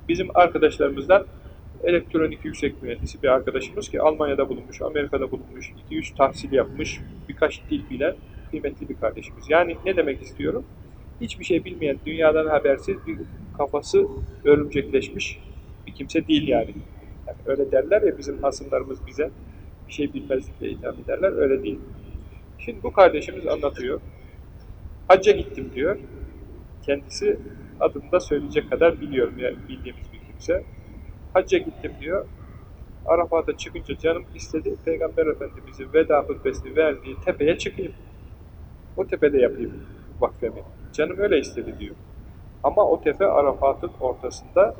Bizim arkadaşlarımızdan elektronik yüksek mühendisi bir arkadaşımız ki Almanya'da bulunmuş, Amerika'da bulunmuş, 2-3 tahsil yapmış, birkaç dil bilen kıymetli bir kardeşimiz. Yani ne demek istiyorum? Hiçbir şey bilmeyen, dünyadan habersiz bir kafası örümcekleşmiş bir kimse değil yani. yani öyle derler ya bizim hasımlarımız bize bir şey bilmezlikle itham ederler, öyle değil. Şimdi bu kardeşimiz anlatıyor. Hacca gittim diyor. Kendisi adını söyleyecek kadar biliyorum yani bildiğimiz bir kimse. Hacca gittim diyor. Arafat'a çıkınca canım istedi Peygamber Efendimiz'in veda hutbesini verdiği tepeye çıkayım. O tepede yapayım vakfemi. Canım öyle istedi diyor. Ama o tepe Arafat'ın ortasında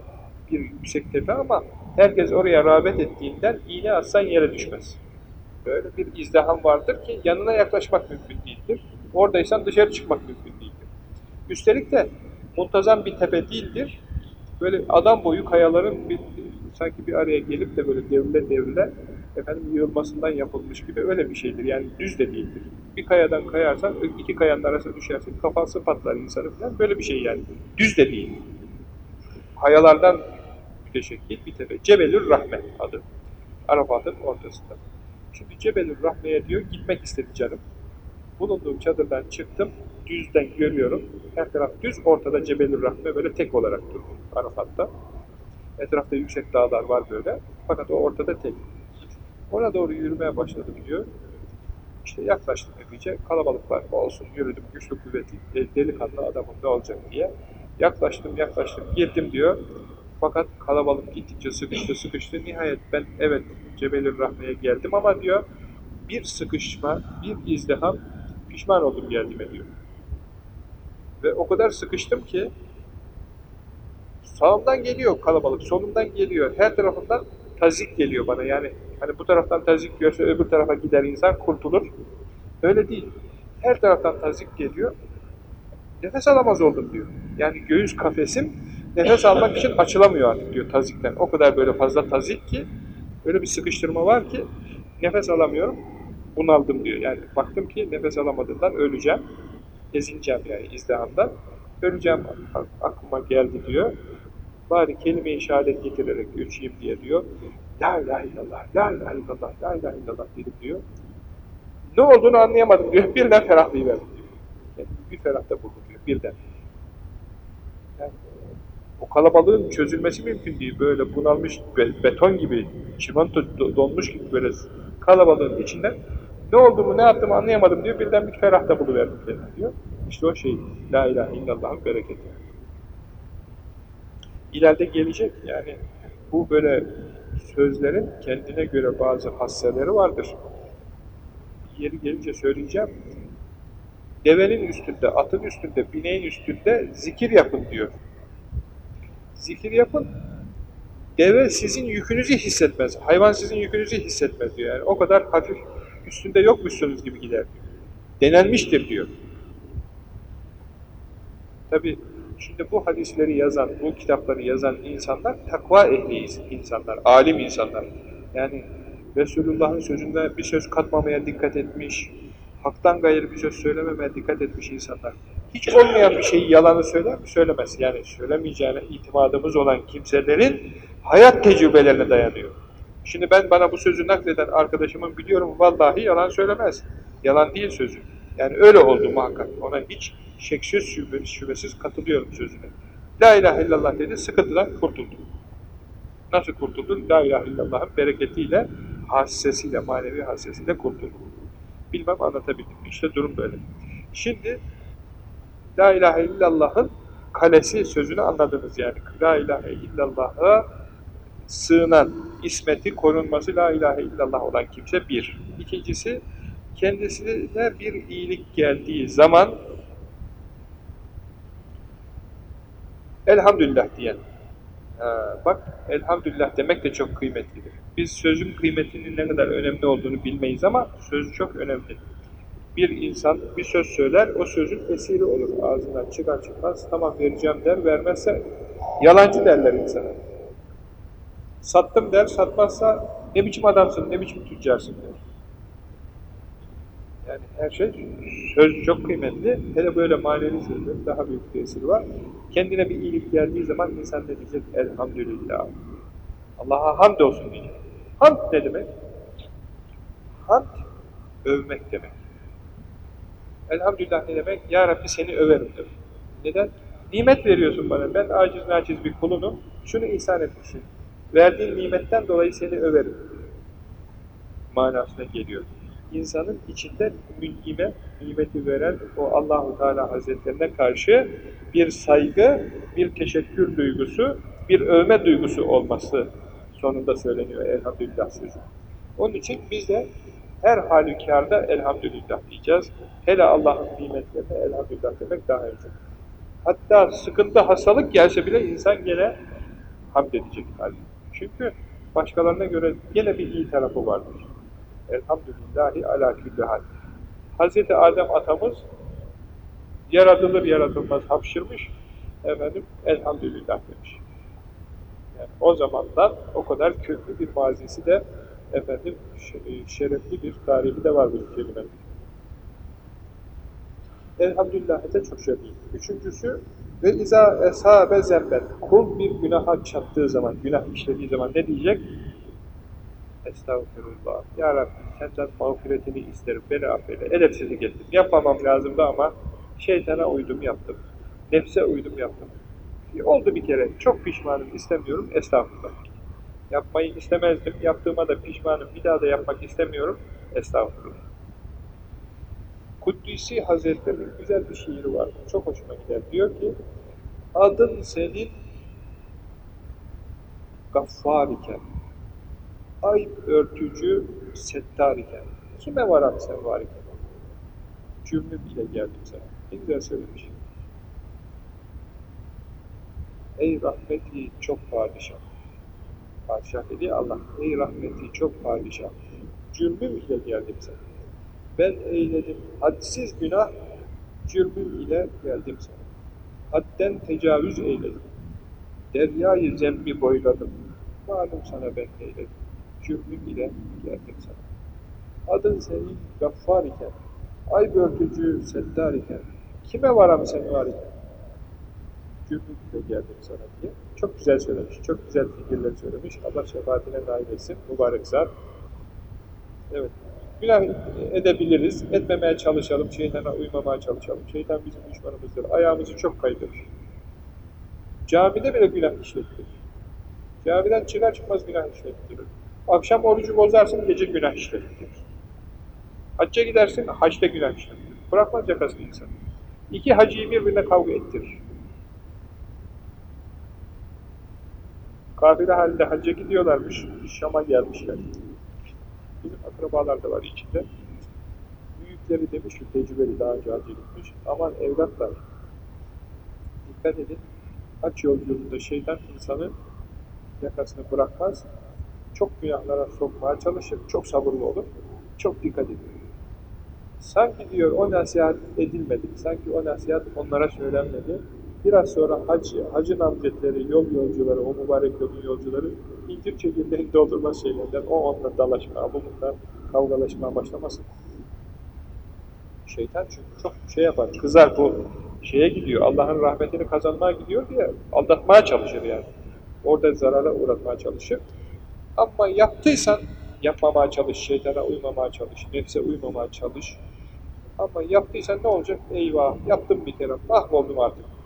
bir yüksek tepe ama herkes oraya rağbet ettiğinden iğne atsan yere düşmez. Böyle bir izdiham vardır ki yanına yaklaşmak mümkün değildir. Oradaysan dışarı çıkmak mümkün değildir. Üstelik de muntazam bir tepe değildir. Böyle adam boyu kayaların bir, sanki bir araya gelip de böyle devrile devrile efendim yığılmasından yapılmış gibi öyle bir şeydir. Yani düz de değildir. Bir kayadan kayarsan iki kayanın arasına düşersin kafası patlar insanı falan böyle bir şey yani. Düz de değil. Kayalardan müteşekkil bir tepe. Cebelür Rahme adı. Arafat'ın ortasında. Şimdi Cebelür Rahme'ye diyor gitmek istedi canım. Bulunduğum çadırdan çıktım. Düzden görüyorum. Her taraf düz. Ortada Cebelür Rahme böyle tek olarak durur Arafat'ta. Etrafta yüksek dağlar var böyle. Fakat o ortada tek. Ona doğru yürümeye başladım diyor. İşte yaklaştım epeyce. Kalabalıklar olsun yürüdüm. Güçlü kuvvetli delikanlı adamım ne olacak diye. Yaklaştım yaklaştım girdim diyor. Fakat kalabalık gittikçe sıkıştı sıkıştı. Nihayet ben evet Cebeli Rahme'ye geldim ama diyor bir sıkışma, bir izdiham pişman oldum geldiğime diyor. Ve o kadar sıkıştım ki sağımdan geliyor kalabalık, solumdan geliyor, her tarafından tazik geliyor bana. Yani hani bu taraftan tazik görse öbür tarafa gider insan kurtulur. Öyle değil. Her taraftan tazik geliyor. Nefes alamaz oldum diyor. Yani göğüs kafesim nefes almak için açılamıyor artık diyor tazikten. O kadar böyle fazla tazik ki öyle bir sıkıştırma var ki nefes alamıyorum. Bunaldım diyor. Yani baktım ki nefes alamadığından öleceğim. Ezileceğim yani izdihamdan. Öleceğim aklıma geldi diyor. Bari kelime-i şehadet getirerek göçeyim diye diyor. La ilahe illallah, la ilahe illallah, la ilahe illallah dedim diyor. Ne olduğunu anlayamadım diyor. Birden ferahlayıverdim diyor. Yani bir ferah da buldu diyor. Birden. Yani, o kalabalığın çözülmesi mümkün değil. Böyle bunalmış beton gibi, çimento donmuş gibi böyle kalabalığın içinden ne olduğumu, ne yaptığımı anlayamadım diyor. Birden bir ferah da buluverdim kendime diyor. İşte o şey, La ilahe illallah'ın bereketi. İleride gelecek yani bu böyle sözlerin kendine göre bazı hasseleri vardır. Yeri gelince söyleyeceğim. Devenin üstünde, atın üstünde, bineğin üstünde zikir yapın diyor. Zikir yapın. Deve sizin yükünüzü hissetmez. Hayvan sizin yükünüzü hissetmez diyor. Yani o kadar hafif üstünde yokmuşsunuz gibi gider. Denenmiştir diyor. Tabi şimdi bu hadisleri yazan, bu kitapları yazan insanlar takva ehli insanlar, alim insanlar. Yani Resulullah'ın sözünde bir söz katmamaya dikkat etmiş, haktan gayrı bir söz söylememeye dikkat etmiş insanlar. Hiç olmayan bir şeyi yalanı söyler mi? Söylemez. Yani söylemeyeceğine itimadımız olan kimselerin hayat tecrübelerine dayanıyor. Şimdi ben bana bu sözü nakleden arkadaşımın biliyorum vallahi yalan söylemez. Yalan değil sözü. Yani öyle oldu muhakkak. Ona hiç şeksiz şüphesiz, şüphesiz katılıyorum sözüne. La ilahe illallah dedi, sıkıntıdan kurtuldu. Nasıl kurtuldu? La ilahe illallah'ın bereketiyle, hassesiyle, manevi hassesiyle kurtuldu. Bilmem anlatabildim. İşte durum böyle. Şimdi La ilahe illallah'ın kalesi sözünü anladınız yani. La ilahe illallah'a sığınan, ismeti, korunması La ilahe illallah olan kimse bir. İkincisi, kendisine bir iyilik geldiği zaman elhamdülillah diyen. Ha, bak, elhamdülillah demek de çok kıymetlidir. Biz sözün kıymetinin ne kadar önemli olduğunu bilmeyiz ama söz çok önemli. Bir insan bir söz söyler, o sözün esiri olur. Ağzından çıkar çıkmaz, tamam vereceğim der, vermezse yalancı derler insana. Sattım der, satmazsa ne biçim adamsın, ne biçim tüccarsın der. Yani her şey, söz çok kıymetli. Hele böyle manevi sözlerin daha büyük tesiri var. Kendine bir iyilik geldiği zaman insan ne diyecek? Elhamdülillah. Allah'a hamd olsun diyecek. Hamd ne demek? Hamd, övmek demek. Elhamdülillah ne demek? Ya Rabbi seni överim demek. Neden? Nimet veriyorsun bana. Ben aciz naciz bir kulunum. Şunu ihsan etmişsin. Verdiğin nimetten dolayı seni överim. Manasına geliyor. İnsanın içinde münime, nimeti veren o Allahu Teala Hazretlerine karşı bir saygı, bir teşekkür duygusu, bir övme duygusu olması sonunda söyleniyor elhamdülillah sözü. Onun için biz de her halükarda elhamdülillah diyeceğiz. Hele Allah'ın nimetlerine elhamdülillah demek daha önce. Hatta sıkıntı, hastalık gelse bile insan gene hamd edecek halde. Çünkü başkalarına göre gene bir iyi tarafı vardır. Elhamdülillahi ala külli hal. Hazreti Adem atamız yaratılır yaratılmaz hapşırmış, efendim elhamdülillah demiş. Yani o zamandan o kadar köklü bir mazisi de efendim şerefli bir tarihi de var bu kelimenin. Elhamdülillah de çok şerefli. Üçüncüsü ve izâ esâbe zemben. Kul bir günaha çattığı zaman, günah işlediği zaman ne diyecek? Estağfurullah. Ya Rabbi senden mağfiretini isterim. Beni affeyle. Edepsizlik ettim. Yapmamam lazımdı ama şeytana uydum yaptım. Nefse uydum yaptım. Oldu bir kere. Çok pişmanım. istemiyorum. Estağfurullah. Yapmayı istemezdim. Yaptığıma da pişmanım. Bir daha da yapmak istemiyorum. Estağfurullah. Kuddisi Hazretleri'nin güzel bir şiiri var. Çok hoşuma gider. Diyor ki, adın senin gaffar iken, ayıp örtücü, settar iken, kime varam sen var iken? Cümlüm ile geldim sana. Ne güzel söylemiş. Ey rahmeti çok padişah. Padişah dedi Allah. Ey rahmeti çok padişah. Cürmüm ile geldim sana. Ben eyledim hadsiz günah, cürmüm ile geldim sana. Hadden tecavüz eyledim. Deryayı zembi boyladım. Malum sana ben eyledim. Cürmüm ile geldim sana. Adın senin gaffar iken, ay börtücü settar iken, kime varam seni var iken? Cürmüm geldim sana diye. Çok güzel söylemiş, çok güzel fikirler söylemiş. Allah şefaatine nail etsin, mübarek zat. Evet, günah edebiliriz, etmemeye çalışalım, şeytana uymamaya çalışalım. Şeytan bizim düşmanımızdır, ayağımızı çok kaydırır. Camide bile günah işlettirir. Camiden çıkar çıkmaz günah işlettirir. Akşam orucu bozarsın, gece günah işlettirir. Hacca gidersin, haçta günah işlettirir. Bırakmaz yakasını insan. İki hacıyı birbirine kavga ettirir. Kafile halinde hacca gidiyorlarmış, Şam'a gelmişler. Akrabalar da var içinde. Büyükleri demiş ki, tecrübeli daha önce hacca gitmiş, aman evlatlar, dikkat edin, haç yolculuğunda şeytan insanı yakasını bırakmaz, çok günahlara sokmaya çalışır, çok sabırlı olur, çok dikkat edin. Sanki diyor o nasihat edilmedi, sanki o nasihat onlara söylenmedi, Biraz sonra hacı, hacı namzetleri, yol yolcuları, o mübarek yolun yolcuları incir çekirdeğini doldurma şeylerden, o onunla dalaşma, bu bundan kavgalaşmaya başlamasın. Şeytan çünkü çok şey yapar, kızar bu şeye gidiyor, Allah'ın rahmetini kazanmaya gidiyor diye aldatmaya çalışır yani. Orada zarara uğratmaya çalışır. Ama yaptıysan yapmamaya çalış, şeytana uymamaya çalış, nefse uymamaya çalış. Ama yaptıysan ne olacak? Eyvah, yaptım bir kere, mahvoldum artık.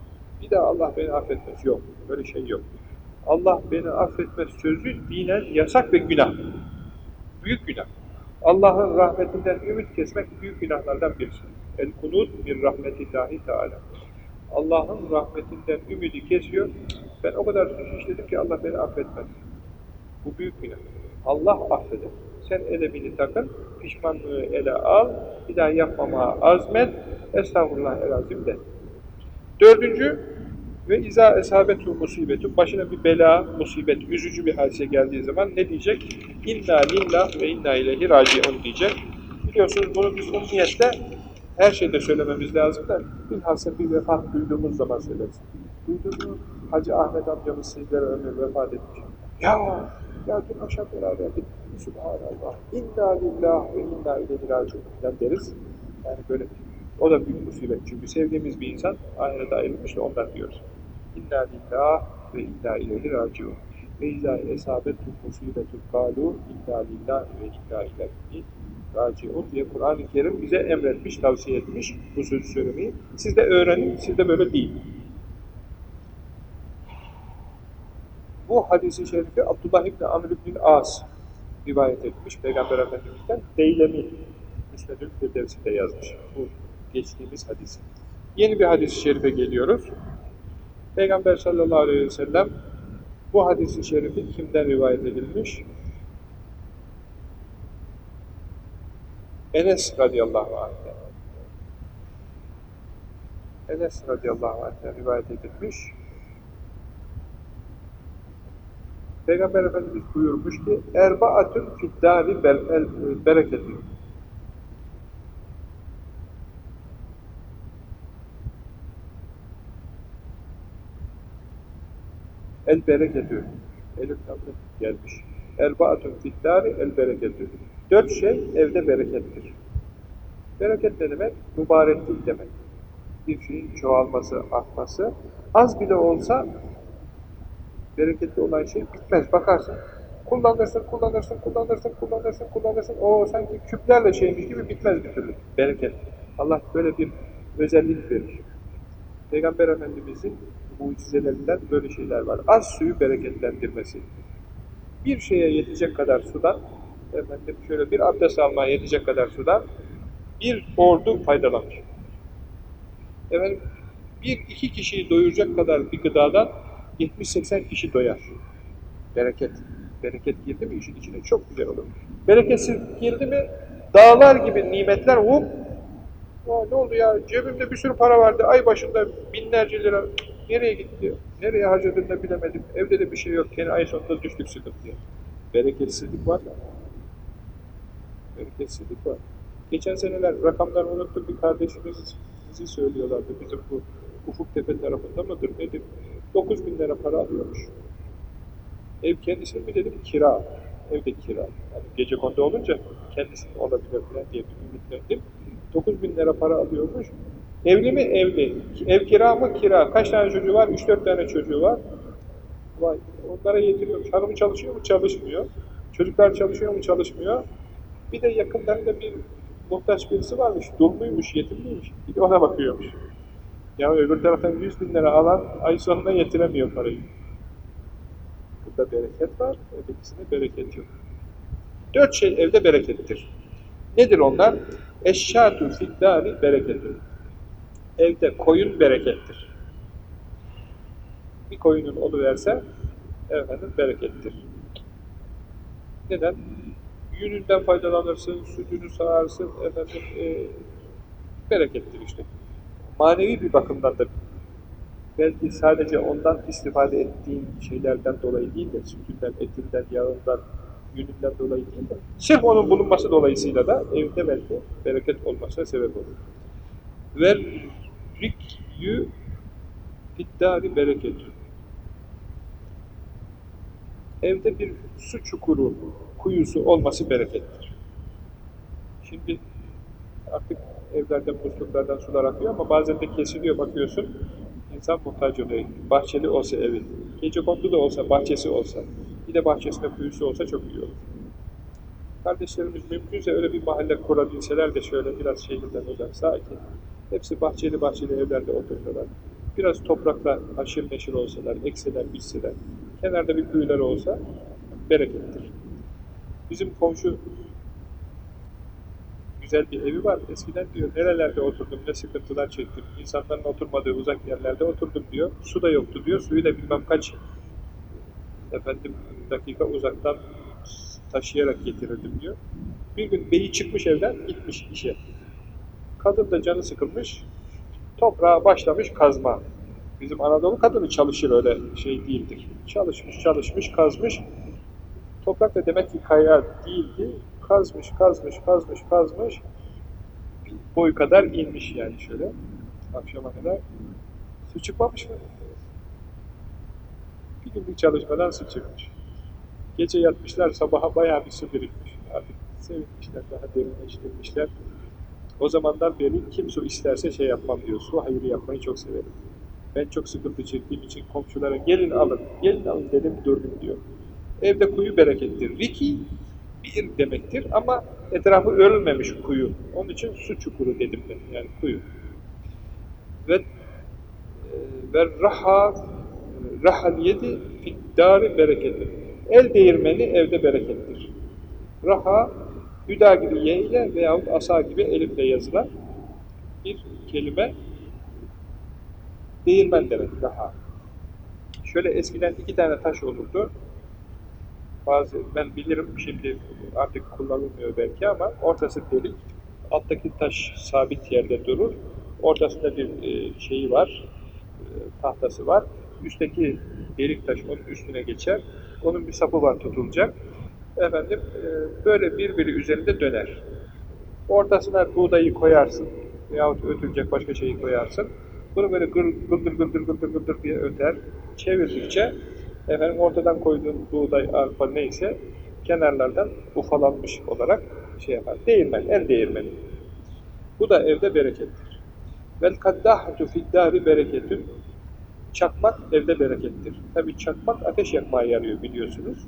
Bir daha Allah beni affetmez. Yok. Böyle şey yok. Allah beni affetmez sözü dinen yasak ve günah. Büyük günah. Allah'ın rahmetinden ümit kesmek büyük günahlardan birisi. El kunut bir rahmetillahi teala. Allah'ın rahmetinden ümidi kesiyor. Ben o kadar suç işledim ki Allah beni affetmez. Bu büyük günah. Allah affeder. Sen edebini takın, pişmanlığı ele al, bir daha yapmamaya azmet, estağfurullah elazim de. Dördüncü, ve izâ esabetu musibetu, başına bir bela, musibet, üzücü bir hadise geldiği zaman ne diyecek? İnna lillah ve inna ileyhi raciun diyecek. Biliyorsunuz bunu biz umniyette her şeyde söylememiz lazım da bilhassa bir vefat duyduğumuz zaman söyleriz. Duydunuz? Hacı Ahmet amcamız sizlere ömür vefat etmiş. Ya, ya dün akşam beraberdik. Subhanallah. İnna lillah ve inna ileyhi raciun deriz. Yani böyle o da büyük musibet. Çünkü sevdiğimiz bir insan ahirete ayrılmış da ondan diyoruz. İnna lillah ve inna ileyhi raciun. Ve izâ esabetul musibetul kâlu inna lillah ve inna ileyhi raciun diye Kur'an-ı Kerim bize emretmiş, tavsiye etmiş bu sözü söylemeyi. Siz de öğrenin, siz de böyle değil. Bu hadisi şerifi Abdullah İbni Amr İbni As rivayet etmiş Peygamber Efendimiz'den Deylemi Müsnedül Firdevsi'de yazmış. Bu geçtiğimiz hadis. Yeni bir hadis-i şerife geliyoruz. Peygamber sallallahu aleyhi ve sellem bu hadis-i şerifi kimden rivayet edilmiş? Enes radıyallahu anh'den. Enes radıyallahu anh'den rivayet edilmiş. Peygamber Efendimiz buyurmuş ki Erbaatun fiddâri bereketün El bereketü. Elif tablet gelmiş. Erbaatun fiddâri el bereketü. Dört şey evde berekettir. Bereket ne demek? Mübareklik demek. Bir şeyin çoğalması, artması. Az bile olsa bereketli olan şey bitmez. Bakarsın, kullanırsın, kullanırsın, kullanırsın, kullanırsın, kullanırsın. O sanki küplerle şeymiş gibi bitmez bir türlü. Bereket. Allah böyle bir özellik verir. Peygamber Efendimizin mucizelerinden böyle şeyler var. Az suyu bereketlendirmesi. Bir şeye yetecek kadar sudan, efendim şöyle bir abdest almaya yetecek kadar sudan bir ordu faydalanır. Efendim bir iki kişiyi doyuracak kadar bir gıdadan 70-80 kişi doyar. Bereket. Bereket girdi mi işin içine çok güzel olur. Bereketsiz girdi mi dağlar gibi nimetler hop ne oldu ya cebimde bir sürü para vardı ay başında binlerce lira nereye gitti nereye harcadığını da bilemedim. Evde de bir şey yok. Kendi ay sonunda düştük sıkıntıya bereketsizlik var bereketsizlik var. Geçen seneler rakamları unuttum. Bir kardeşimiz bizi söylüyorlardı. Bizim bu Ufuk Tepe tarafında mıdır nedir? 9 bin lira para alıyormuş. Ev kendisinin mi dedim? Kira. Evde kira. Yani gece kondu olunca kendisinin olabilir falan diye bir ümitlendim. 9 bin lira para alıyormuş. Evli mi? Evli. Ev kira mı? Kira. Kaç tane çocuğu var? 3-4 tane çocuğu var. Vay, onlara yetiriyormuş. Hanımı çalışıyor mu? Çalışmıyor. Çocuklar çalışıyor mu? Çalışmıyor. Bir de yakınlarında bir muhtaç birisi varmış. Dulmuymuş, yetimliymiş. Bir de ona bakıyormuş. Ya öbür taraftan 100 bin lira alan ay sonunda yetiremiyor parayı. Burada bereket var, ötekisinde bereket yok. Dört şey evde berekettir. Nedir onlar? Eşşâtu fiddâri berekettir. Evde koyun berekettir. Bir koyunun oluverse efendim berekettir. Neden? Yününden faydalanırsın, sütünü sağarsın, efendim e, berekettir işte. Manevi bir bakımdan da belki sadece ondan istifade ettiğin şeylerden dolayı değil de sütünden, etinden, yağından, yününden dolayı değil de sırf onun bulunması dolayısıyla da evde belki bereket olmasına sebep olur. Ve rikyü fiddari bereket. Evde bir su çukuru, kuyusu olması berekettir. Şimdi artık evlerden, musluklardan sular akıyor ama bazen de kesiliyor bakıyorsun. İnsan muhtaç oluyor. Bahçeli olsa evi, gece kondu da olsa, bahçesi olsa, bir de bahçesinde kuyusu olsa çok iyi olur. Kardeşlerimiz mümkünse öyle bir mahalle kurabilseler de şöyle biraz şehirden uzak, sakin. Hepsi bahçeli bahçeli evlerde otursalar. Biraz toprakla haşır neşir olsalar, ekseler, bitseler. Kenarda bir kuyuları olsa berekettir. Bizim komşu güzel bir evi var. Eskiden diyor nerelerde oturdum, ne sıkıntılar çektim. İnsanların oturmadığı uzak yerlerde oturdum diyor. Su da yoktu diyor. Suyu da bilmem kaç efendim dakika uzaktan taşıyarak getirirdim diyor. Bir gün beyi çıkmış evden, gitmiş işe. Kadın da canı sıkılmış, toprağa başlamış kazma. Bizim Anadolu kadını çalışır öyle şey değildir. Çalışmış, çalışmış, kazmış. Toprak da demek ki kaya değildi. Kazmış, kazmış, kazmış, kazmış. Boy kadar inmiş yani şöyle. Akşama kadar. Su çıkmamış mı? Bir günlük çalışmadan su çıkmış. Gece yatmışlar, sabaha bayağı bir su birikmiş. Artık sevinmişler, daha derinleştirmişler. O zamandan beri kim su isterse şey yapmam diyor. Su hayırı yapmayı çok severim. Ben çok sıkıntı çektiğim için komşulara gelin alın, gelin alın dedim durdum diyor. Evde kuyu berekettir. Riki bir demektir ama etrafı örülmemiş kuyu. Onun için su çukuru dedim ben yani kuyu. Ve e, ve raha rahaliyeti fiddari berekettir. El değirmeni evde berekettir. Raha hüda gibi ye ile veyahut asa gibi elifle yazılan bir kelime değirmen demek raha. Şöyle eskiden iki tane taş olurdu. Bazı ben bilirim şimdi artık kullanılmıyor belki ama ortası delik. Alttaki taş sabit yerde durur. Ortasında bir e, şeyi var, e, tahtası var. Üstteki delik taş onun üstüne geçer. Onun bir sapı var tutulacak. Efendim e, böyle birbiri üzerinde döner. Ortasına buğdayı koyarsın veyahut ötülecek başka şeyi koyarsın. Bunu böyle gır, gıldır gıldır gıldır gıldır diye öter. Çevirdikçe efendim ortadan koyduğun buğday, arpa neyse kenarlardan ufalanmış olarak şey yapar. Değirmen, el değirmeni. Bu da evde berekettir. Vel kaddahtu fiddâri bereketün Çakmak evde berekettir. Tabi çakmak ateş yakmaya yarıyor biliyorsunuz.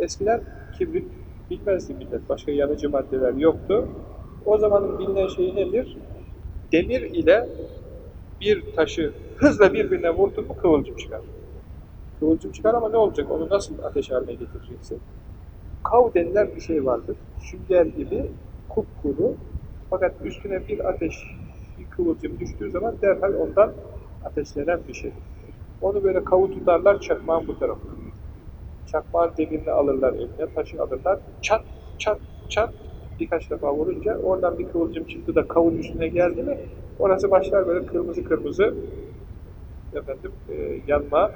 Eskiden kibrit bilmezdi millet. Başka yanıcı maddeler yoktu. O zamanın bilinen şeyi nedir? Demir ile bir taşı hızla birbirine vurdun mu kıvılcım çıkar. Kıvılcım çıkar ama ne olacak? Onu nasıl ateş haline getireceksin? Kav denilen bir şey vardır. Sünger gibi kupkuru fakat üstüne bir ateş, bir kıvılcım düştüğü zaman derhal ondan ateşlenen bir şey. Onu böyle kavu tutarlar çakmağın bu tarafına. Çakmağın demirini alırlar eline, taşı alırlar, çat çat çat birkaç defa vurunca oradan bir kıvılcım çıktı da kavun üstüne geldi mi orası başlar böyle kırmızı kırmızı efendim e, yanma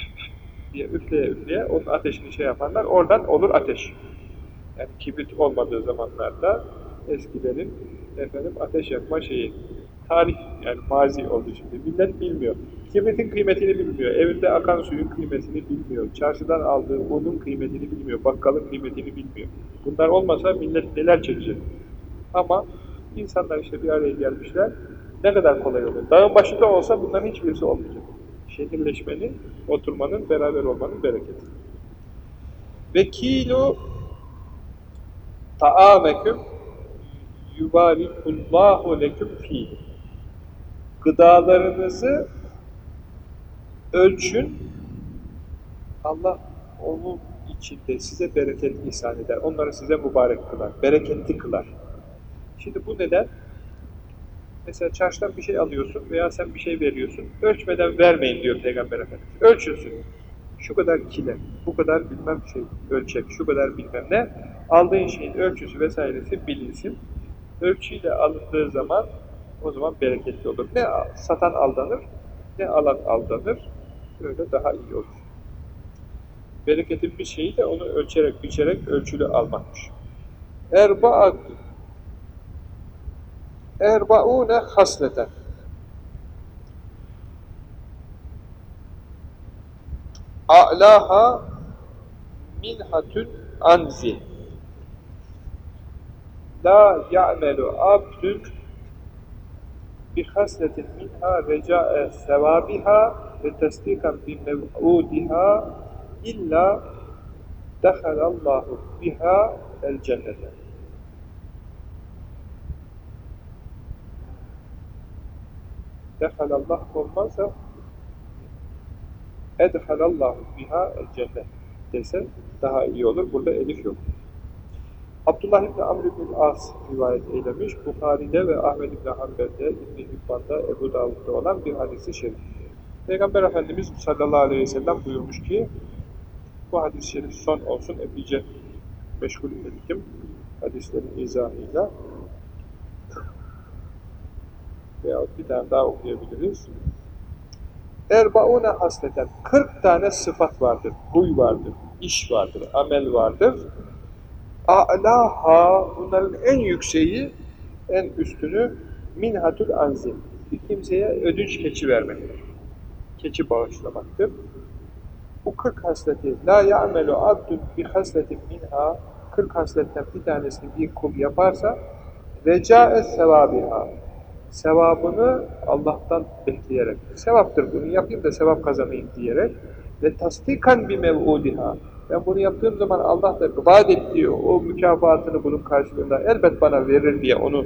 diye üfleye üfleye onun ateşini şey yaparlar. Oradan olur ateş. Yani kibrit olmadığı zamanlarda eskilerin efendim ateş yakma şeyi tarih yani mazi oldu şimdi. Millet bilmiyor. Kibritin kıymetini bilmiyor. Evinde akan suyun kıymetini bilmiyor. Çarşıdan aldığı unun kıymetini bilmiyor. Bakkalın kıymetini bilmiyor. Bunlar olmasa millet neler çekecek. Ama insanlar işte bir araya gelmişler. Ne kadar kolay olur. Dağın başında olsa bunların hiçbirisi olmayacak. Şehirleşmenin, oturmanın, beraber olmanın bereketi. Vekilu ta'ameküm yubarikullahu leküm fi gıdalarınızı ölçün Allah onun içinde size bereket ihsan eder. Onları size mübarek kılar. Bereketli kılar. Şimdi bu neden? Mesela çarşıdan bir şey alıyorsun veya sen bir şey veriyorsun. Ölçmeden vermeyin diyor Peygamber Efendimiz. Ölçülsün. Şu kadar kile, bu kadar bilmem şey ölçek, şu kadar bilmem ne. Aldığın şeyin ölçüsü vesairesi bilinsin. Ölçüyle alındığı zaman o zaman bereketli olur. Ne satan aldanır, ne alan aldanır. Öyle daha iyi olur. Bereketin bir şeyi de onu ölçerek, biçerek ölçülü almakmış. Erba'at Erba'une hasleten A'laha minhatun anzi La ya'melu abdun bi hasletin minha reca'e sevabiha ve tasdikan bi mev'udiha illa dehalallahu biha el cennete. Dehalallah olmazsa edhalallahu biha el cennet dese daha iyi olur. Burada elif yok. Abdullah İbni Amr İbni As rivayet eylemiş. Bukhari'de ve Ahmed İbni Hanbel'de, İbni Hibban'da, Ebu Davud'da olan bir hadisi şerif. Peygamber Efendimiz sallallahu aleyhi ve sellem buyurmuş ki, bu hadis-i şerif son olsun, epeyce meşgul ettim hadislerin izahıyla. Veyahut bir tane daha okuyabiliriz. Erbaune hasleten, 40 tane sıfat vardır, huy vardır, iş vardır, amel vardır a'laha bunların en yükseği, en üstünü minhatul anzil. Bir kimseye ödünç keçi vermektir. Keçi bağışlamaktır. Bu 40 hasleti la ya'melu abdun bi hasletin minha 40 hasletten bir tanesini bir kul yaparsa reca'e sevabiha sevabını Allah'tan bekleyerek sevaptır bunu yapayım da sevap kazanayım diyerek ve tasdikan bi mev'udiha ben bunu yaptığım zaman Allah da vaat ettiği o mükafatını bunun karşılığında elbet bana verir diye onu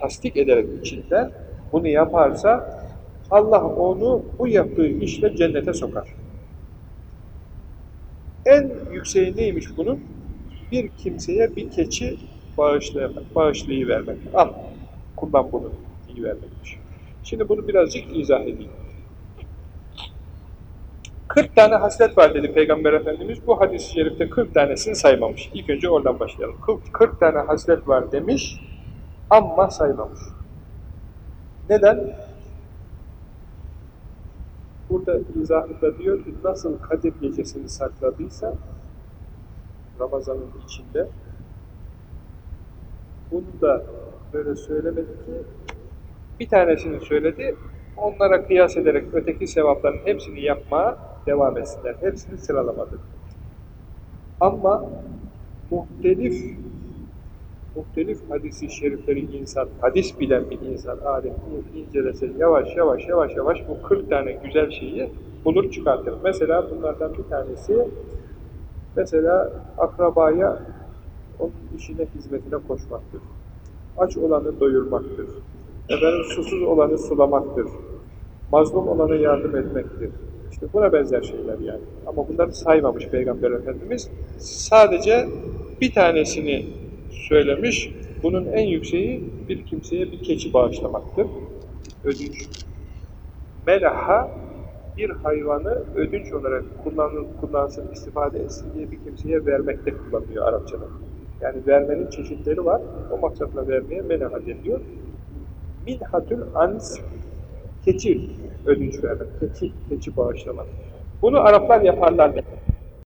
tasdik ederek içinde bunu yaparsa Allah onu bu yaptığı işle cennete sokar. En yükseği neymiş bunun? Bir kimseye bir keçi bağışlayamak, bağışlayıvermek. Al, kullan bunu iyi vermekmiş. Şimdi bunu birazcık izah edeyim. 40 tane haslet var dedi Peygamber Efendimiz. Bu hadis-i şerifte 40 tanesini saymamış. İlk önce oradan başlayalım. 40, 40 tane haslet var demiş ama saymamış. Neden? Burada izahında diyor ki nasıl Kadir gecesini sakladıysa Ramazan'ın içinde bunu da böyle söylemedi ki bir tanesini söyledi onlara kıyas ederek öteki sevapların hepsini yapmaya devam etsinler. Hepsini sıralamadık. Ama muhtelif muhtelif hadisi şerifleri insan, hadis bilen bir insan alim incelese yavaş yavaş yavaş yavaş bu 40 tane güzel şeyi bulur çıkartır. Mesela bunlardan bir tanesi mesela akrabaya onun işine hizmetine koşmaktır. Aç olanı doyurmaktır. Efendim susuz olanı sulamaktır. Mazlum olana yardım etmektir işte buna benzer şeyler yani. Ama bunları saymamış Peygamber Efendimiz. Sadece bir tanesini söylemiş. Bunun en yükseği bir kimseye bir keçi bağışlamaktır. Ödünç. Melaha bir hayvanı ödünç olarak kullanın, kullansın, istifade etsin diye bir kimseye vermekte kullanılıyor Arapçada. Yani vermenin çeşitleri var. O maksatla vermeye menahat ediliyor. Minhatül ans keçi ödünç vermek, keçi, keçi bağışlamak. Bunu Araplar yaparlar.